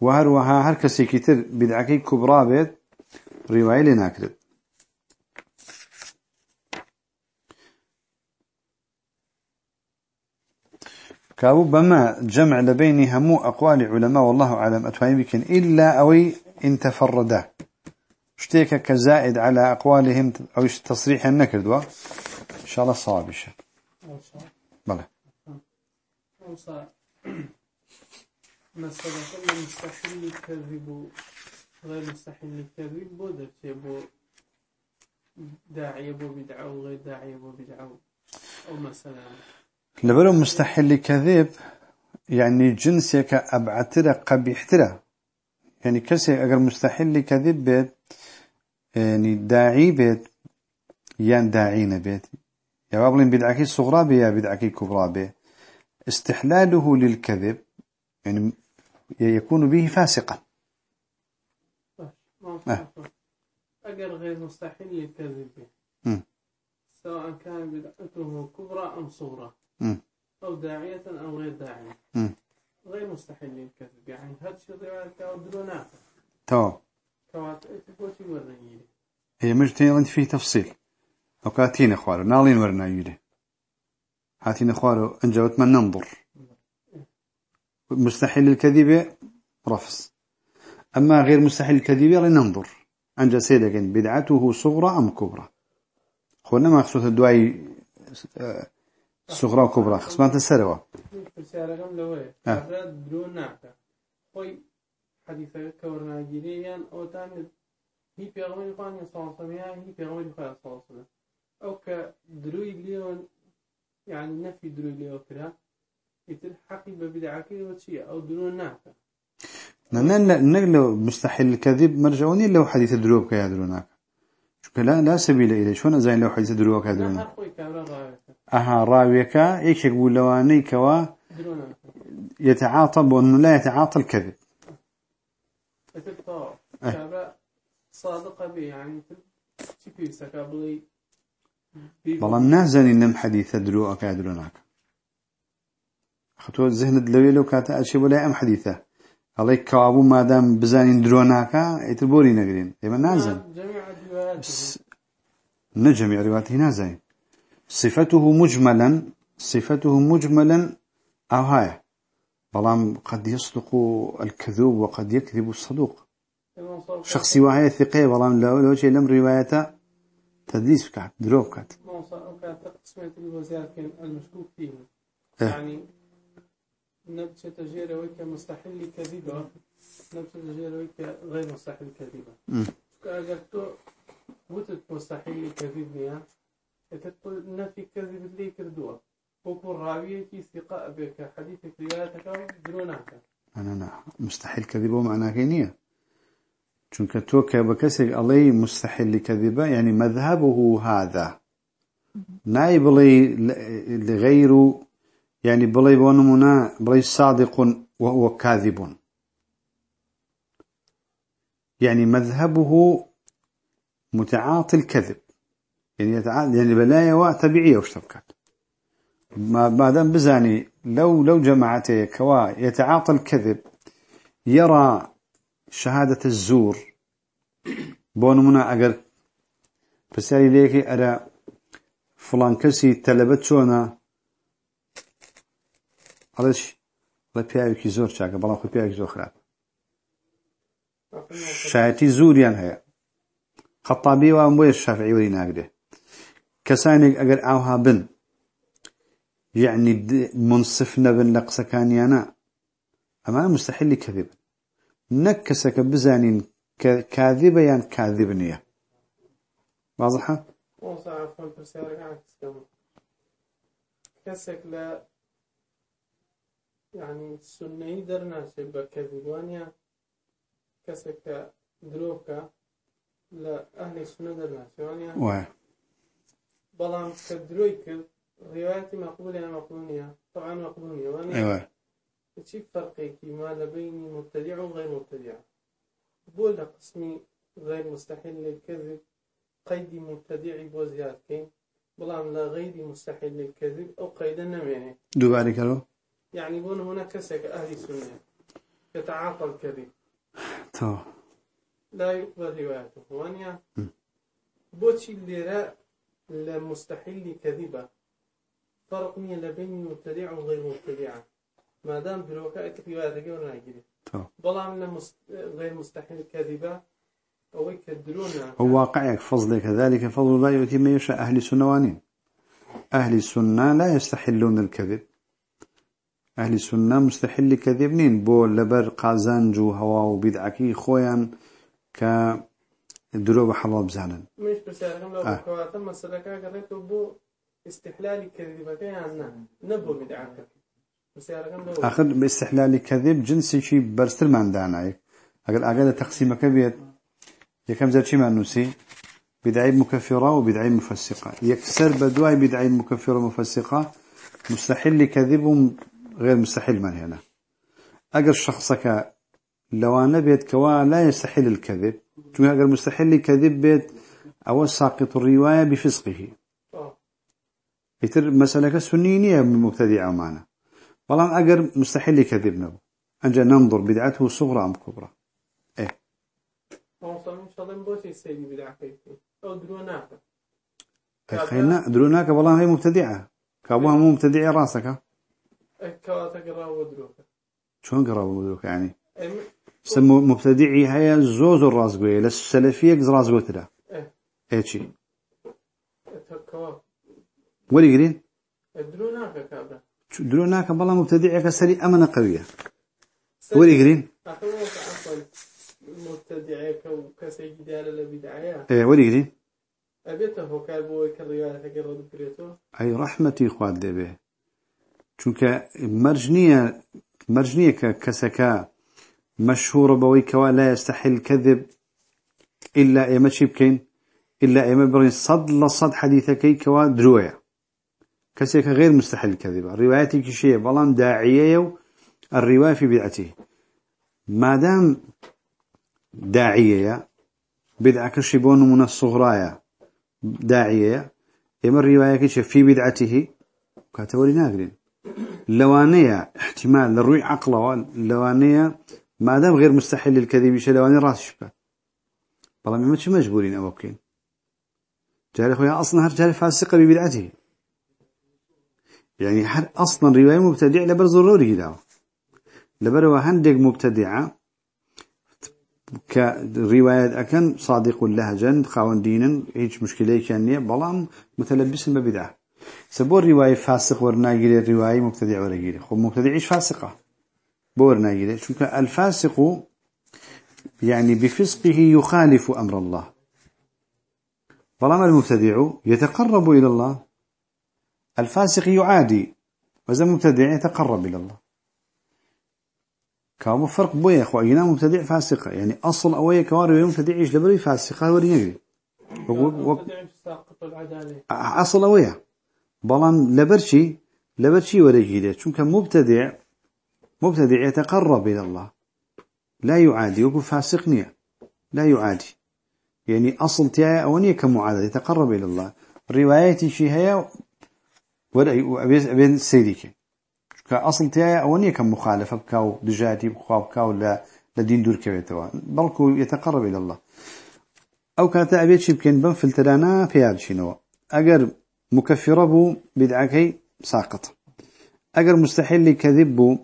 وهروها هر كسي كتر بدعكي كبرى بيت رواية لناكرد كابو بما جمع لبين همو أقوال علماء والله أعلم أتواني بكن إلا أوي إن تفردا اشتيك كزائد على أقوالهم أو تصريح النكر إن شاء الله صواب الشيء بلى. مثلا كل مستحيل يكذب غير مستحيل يكذب بودر بو داعي بو بدعة وغير داعي بو بدعة أو مثلا. لبرو مستحيل كذب يعني جنسك أبعترة قبيحترة. يعني كسي أجر مستحيل كذب بيت يعني داعي بيت يان داعين بيت. يا بابلين بدعكي صغرى بي يا بدعكي كبرى بي. استحلاله للكذب يعني يكون به فاسقا. ما أجر غير مستحيل للكذب. سواء كان بدعته كبرى أم صغرى. أو داعية أو غير داعية. غير مستحيل للكذب يعني هذا الشيء رواية كودرونات تو هي مجتهد أنت فيه تفصيل. أو كاتين أخواره نالين ورنا يلي هاتين أخواره أنجوت من ننظر. مستحيل الكذب رفض. أما غير مستحيل الكذب لننظر أنجا سيدك بدعته صغرى أم كبرى. قلنا ما خصوص الدعاء آه، صغرى وكبرى خصمان تسروا رسالة كم لوي آه. هذا درونات خوي حديثة كورنا جيريان أو هي هي أو كدروي ليون يعني نفي دروي ليون كده يتل حقي ببدعك وشيء أو درون نافع نقل مستحيل الكذب مرجعوني لو حديث دروب كيادروناك شو لا لا سبيل إليه. شو زين لو حديث كامرا غاية أها راويك إيش يقول لواني كوا درون نافع يتعاطى وأنه لا يتعاطى الكذب. أه. كامرا صادقة بي يعني تشكي سكابلي نەم حەدیثە درۆ ئەکا درۆناکە خەتۆ زهنت لەوێ لەو کاتە ئەچێ بۆ لای ئەم حەدیثە ئەڵێ کەوابوو مادام بزانین درۆ ناکە ئیتر بۆری نەگرین ئێمە نازان جميع الروايات نجمع رواياته نازين صفته مجملا صفته مجملا أو هاي. بلام قد يصدق الكذوب وقد يكذب الصدوق. شخصي وهي ثقة بلام لو لو شيء لم روايته تدليس كات دروب كات تقسمة الوزارة كان المشكوك فيه. إيه. يعني نبتة تجير ويك مستحيل كذبة. نبتة تجير ويك غير مستحيل كذبة. قالت وتت مستحيل كذب اللي راوية ثقة بك. حديثك أنا لا. مستحيل كذبه معناه كينية چونك توك بكسر علي مستحيل لكذبه يعني مذهبه هذا. نايب لي لغير يعني بلي بونمنا بلي صادق وهو كاذب يعني مذهبه متعاطي الكذب. يعني يتعاطي يعني بلايا وتبعية وش تبكات ما ما دام بزاني لو لو جمعته كوا يتعاطى الكذب يرى شهادة الزور بونمنا أجر بسالي ليك أرى فلان كسي تلبت شونا علاش لا بياوكي زور شاكا بلا خو بياوكي زور خراب. شايتي زوريان هيا خطابي وامبوي الشافعي ولي ناقده كسانك أجر أوها بن يعني منصفنا بن. لقصة كان يانا أما مستحيل كذب نكسك بزانين ك- كاذبة يعني كاذبنية واضحة؟ موصى عفوا كسك لا يعني سنة لا أهل السنة درنا شوانيا و بلان كدرويك روايتي مقبولة يا مقبولية طبعا مقبولية وانيا أيوة شي فرقي ما بين مبتدع وغير مبتدع بول قسمي غير مستحيل للكذب قيد مبتدع بوزيات كين بلان لا غير مستحيل للكذب أو قيد النميني دوباري كلو يعني بون هنا كسك أهل السنة يتعاطى الكذب تو لا يقبل روايته وانيا. بوتشي اللي لمستحيل كذبة. فرق مين بين مبتدع وغير مبتدع. ما دام بروكاء روايتك ولا يجري. تو بلام لمس... غير مستحيل كذبة. أو يكدرون هو واقعك فضل كذلك فضل الله يؤتي من يشاء. أهل السنة وأنين؟ أهل السنة لا يستحلون الكذب. أهل السنة مستحل كذبنين بو لبر قازانجو هوا وبدعكي خويا ك دروب حلال بزانن. مش بس يعني لو آه. كواتا مسألة قريت بو استحلال كذبة نبو بدعك بس يعني لو آخر باستحلال كذب جنسي شي برستر من دانايك. أقل أقل تقسيم كبير. يكم زر شي معنوسي بدعي مكفرة وبدعي مفسقة. يكسر بدواي بدعي مكفرة ومفسقة. مستحل كذب غير مستحيل من هنا. أجر شخصك لو أنا بيت كوا لا يستحيل الكذب. شو أجر مستحيل الكذب بيت؟ أو ساقط الرواية بفسقه. يتر مسألة سنينية مبتدعة معنا والله أجر مستحيل الكذب نبو. أنجا ننظر بدعته صغرى أم كبرى. درونا خينا دروناك؟ والله هي مبتدعة كأبوها مو مبتدعة راسك كواتا قرا ودروك. شلون قرأ وذوك يعني؟ أم سمو مبتدعي هي زوز الراس قوية للسلفية قز. ايشي كوا ولي قرين دروناك كابرا دروناك والله مبتدعة كسري أمانة قوية ولي قرين أصلا مبتدعك وكسي جدال لبدعيا إيه ولي قرين أبيته هو كابو كالرياضة تقرا ذكريته أي رحمتي خواد دي به چونك مرجنية مرجنية كسكا مشهورة بوي كوا لا يستحل الكذب إلا إما شبكين إلا إما برين صد لصد حديثكي كوا دروية كسكا غير مستحل الكذب. رواياتي كشيء بلان داعية الرواية في بدعته. ما دام داعية بدعة كشبون من الصغرايا داعية إما الرواية كيش في بدعته كاتوري ناقرين لوانية احتمال للروي عقله لوانية ما دام غير مستحيل الكذب شيء لوانية رأس شبه. والله ما مش مجبورين أوكين جاري خويا أصلا هر جاري فاسقة ببدعته. يعني هر أصلا رواية مبتدع لبر ضروري كده لبر وهندق مبتدعة. كرواية أكن صادق اللهجا خاون دينا هيج مشكلة كانية بلام متلبس ببدعة. سبور رواية فاسق ورناجري رواية مبتدع ورجيري خب مبتدع إيش فاسقة. بورناجري شو الفاسق يعني بفسقه يخالف أمر الله. بلام المبتدع يتقرب إلى الله. الفاسق يعادي وإذا مبتدع يتقرب إلى الله. كاو فرق بويا اخو اينا مبتدع فاسقه يعني أصل أويا كواري مبتدع إيش لبري فاسقه وري نجري. العدالة. أصل أويا. بلان لبرشي لبرشي وري جيده چونك مبتدع مبتدع يتقرب إلى الله. لا يعادي فاسق نية. لا يعادي. يعني أصل تاعي أونية كمعادله يتقرب إلى الله. روايتي شي هي ولا ابين سيديك كأصل تاعي أولية كم مخالفة بكاو دجاتي بخوا بكاو لا لدين دور كويتوا بلكو يتقرب إلى الله. أو كانت أبيت شي بكين بن فلترانا بياد شنو أجر مكفرة بو بدعكي ساقط. أجر مستحيل كذب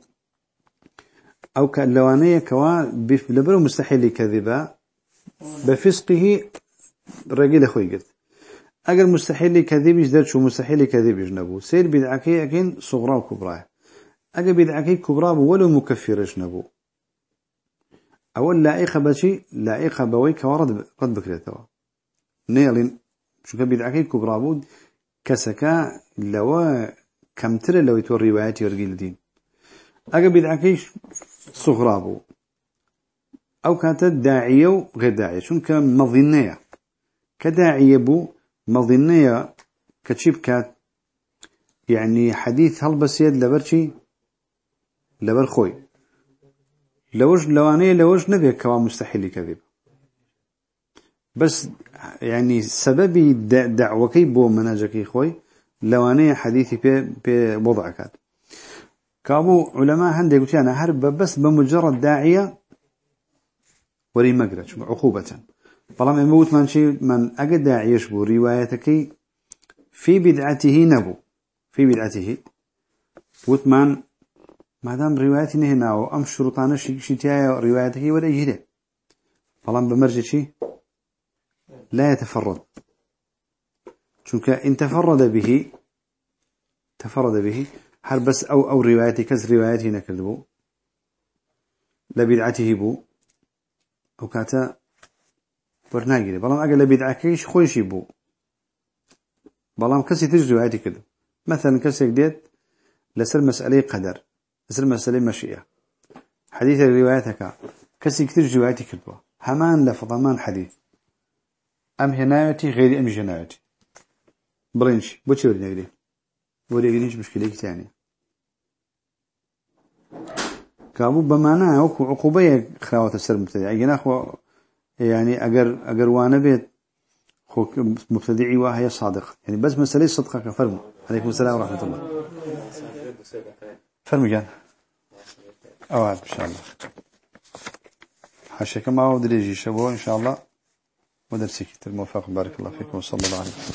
أو كاللوانية كوا لبرو مستحيل كذبا بفسقه رجل أخوي قلت. أجر مستحيل كذب يجدر شو مستحيل كذب يجنبو سير بدعكي أكين صغرى وكبرى أجر بدعكي كبرى ولو مكفر يجنبو أول لائقة بشي لائقة بوي كورد رد بكريتوا. نيلين شو كبدعكي كبرى بود كسكا لو كم ترى لو يتور رواياتي ورقيل الدين أجر سوغرا بوو. ئەو کاتە داعیە و غێداعە چونکە مەڵینەیە کە داعیە بوو مەڵینەیە کە چی بکات؟ یعنی حەدیث هەڵبەسێت لەبەر چی؟ لەبەر خۆی. لەوەش لەوانەیە لەوەش نەبێت کەوا مستحیلی کەذب بس يعني سببي دعوكي بو مناجكي خوي لوانيه حديثي بي, بي وضعكات كابو علماء هندي قلت أنا هرب بس بمجرد داعية وري مقرج عقوبة. طالما يموت من شيء من أجد داعيش بو روايتك في بدعته نبو في بدعته. وثمان ما دام روايتي هنا وأم شروطانا شي شي تاعي روايتك ولا يجري. طالما بمرجع شيء لا يتفرد. شونك إن تفرد به تفرد به هل بس أو أو روايتي كز روايتي نكذبو لبدعته بو. أو كاتا بەڵام ئەگە لە بیدعەکەیش خۆشی بوو بەڵام کەسی تر روايتی کرد مثلا کەسێک دێت لەسەر مەسئلەی قەدەر لەسەر مەسئلەی مەشیە حديث روايتك كسي كتير روايتي كتبه همان لفظ همان حديث. أم هنايتي غير أم جنايتي. برينش بوشي ورناگیری ورناگیریش مشكلة ثانية كابو بمعنى وكو عقوبة خلاوة السر مبتدع يعني أخو يعني أجر أجر وأنا بيت خو مبتدعي وهي صادق. يعني بس مسألة صدقة كفرم عليكم السلام ورحمة الله. فرم جان. أوعد إن شاء الله. حاشا كما هو دريجي شبه إن شاء الله. ودرسك الموفق بارك الله فيكم. وصلى الله عليه وسلم.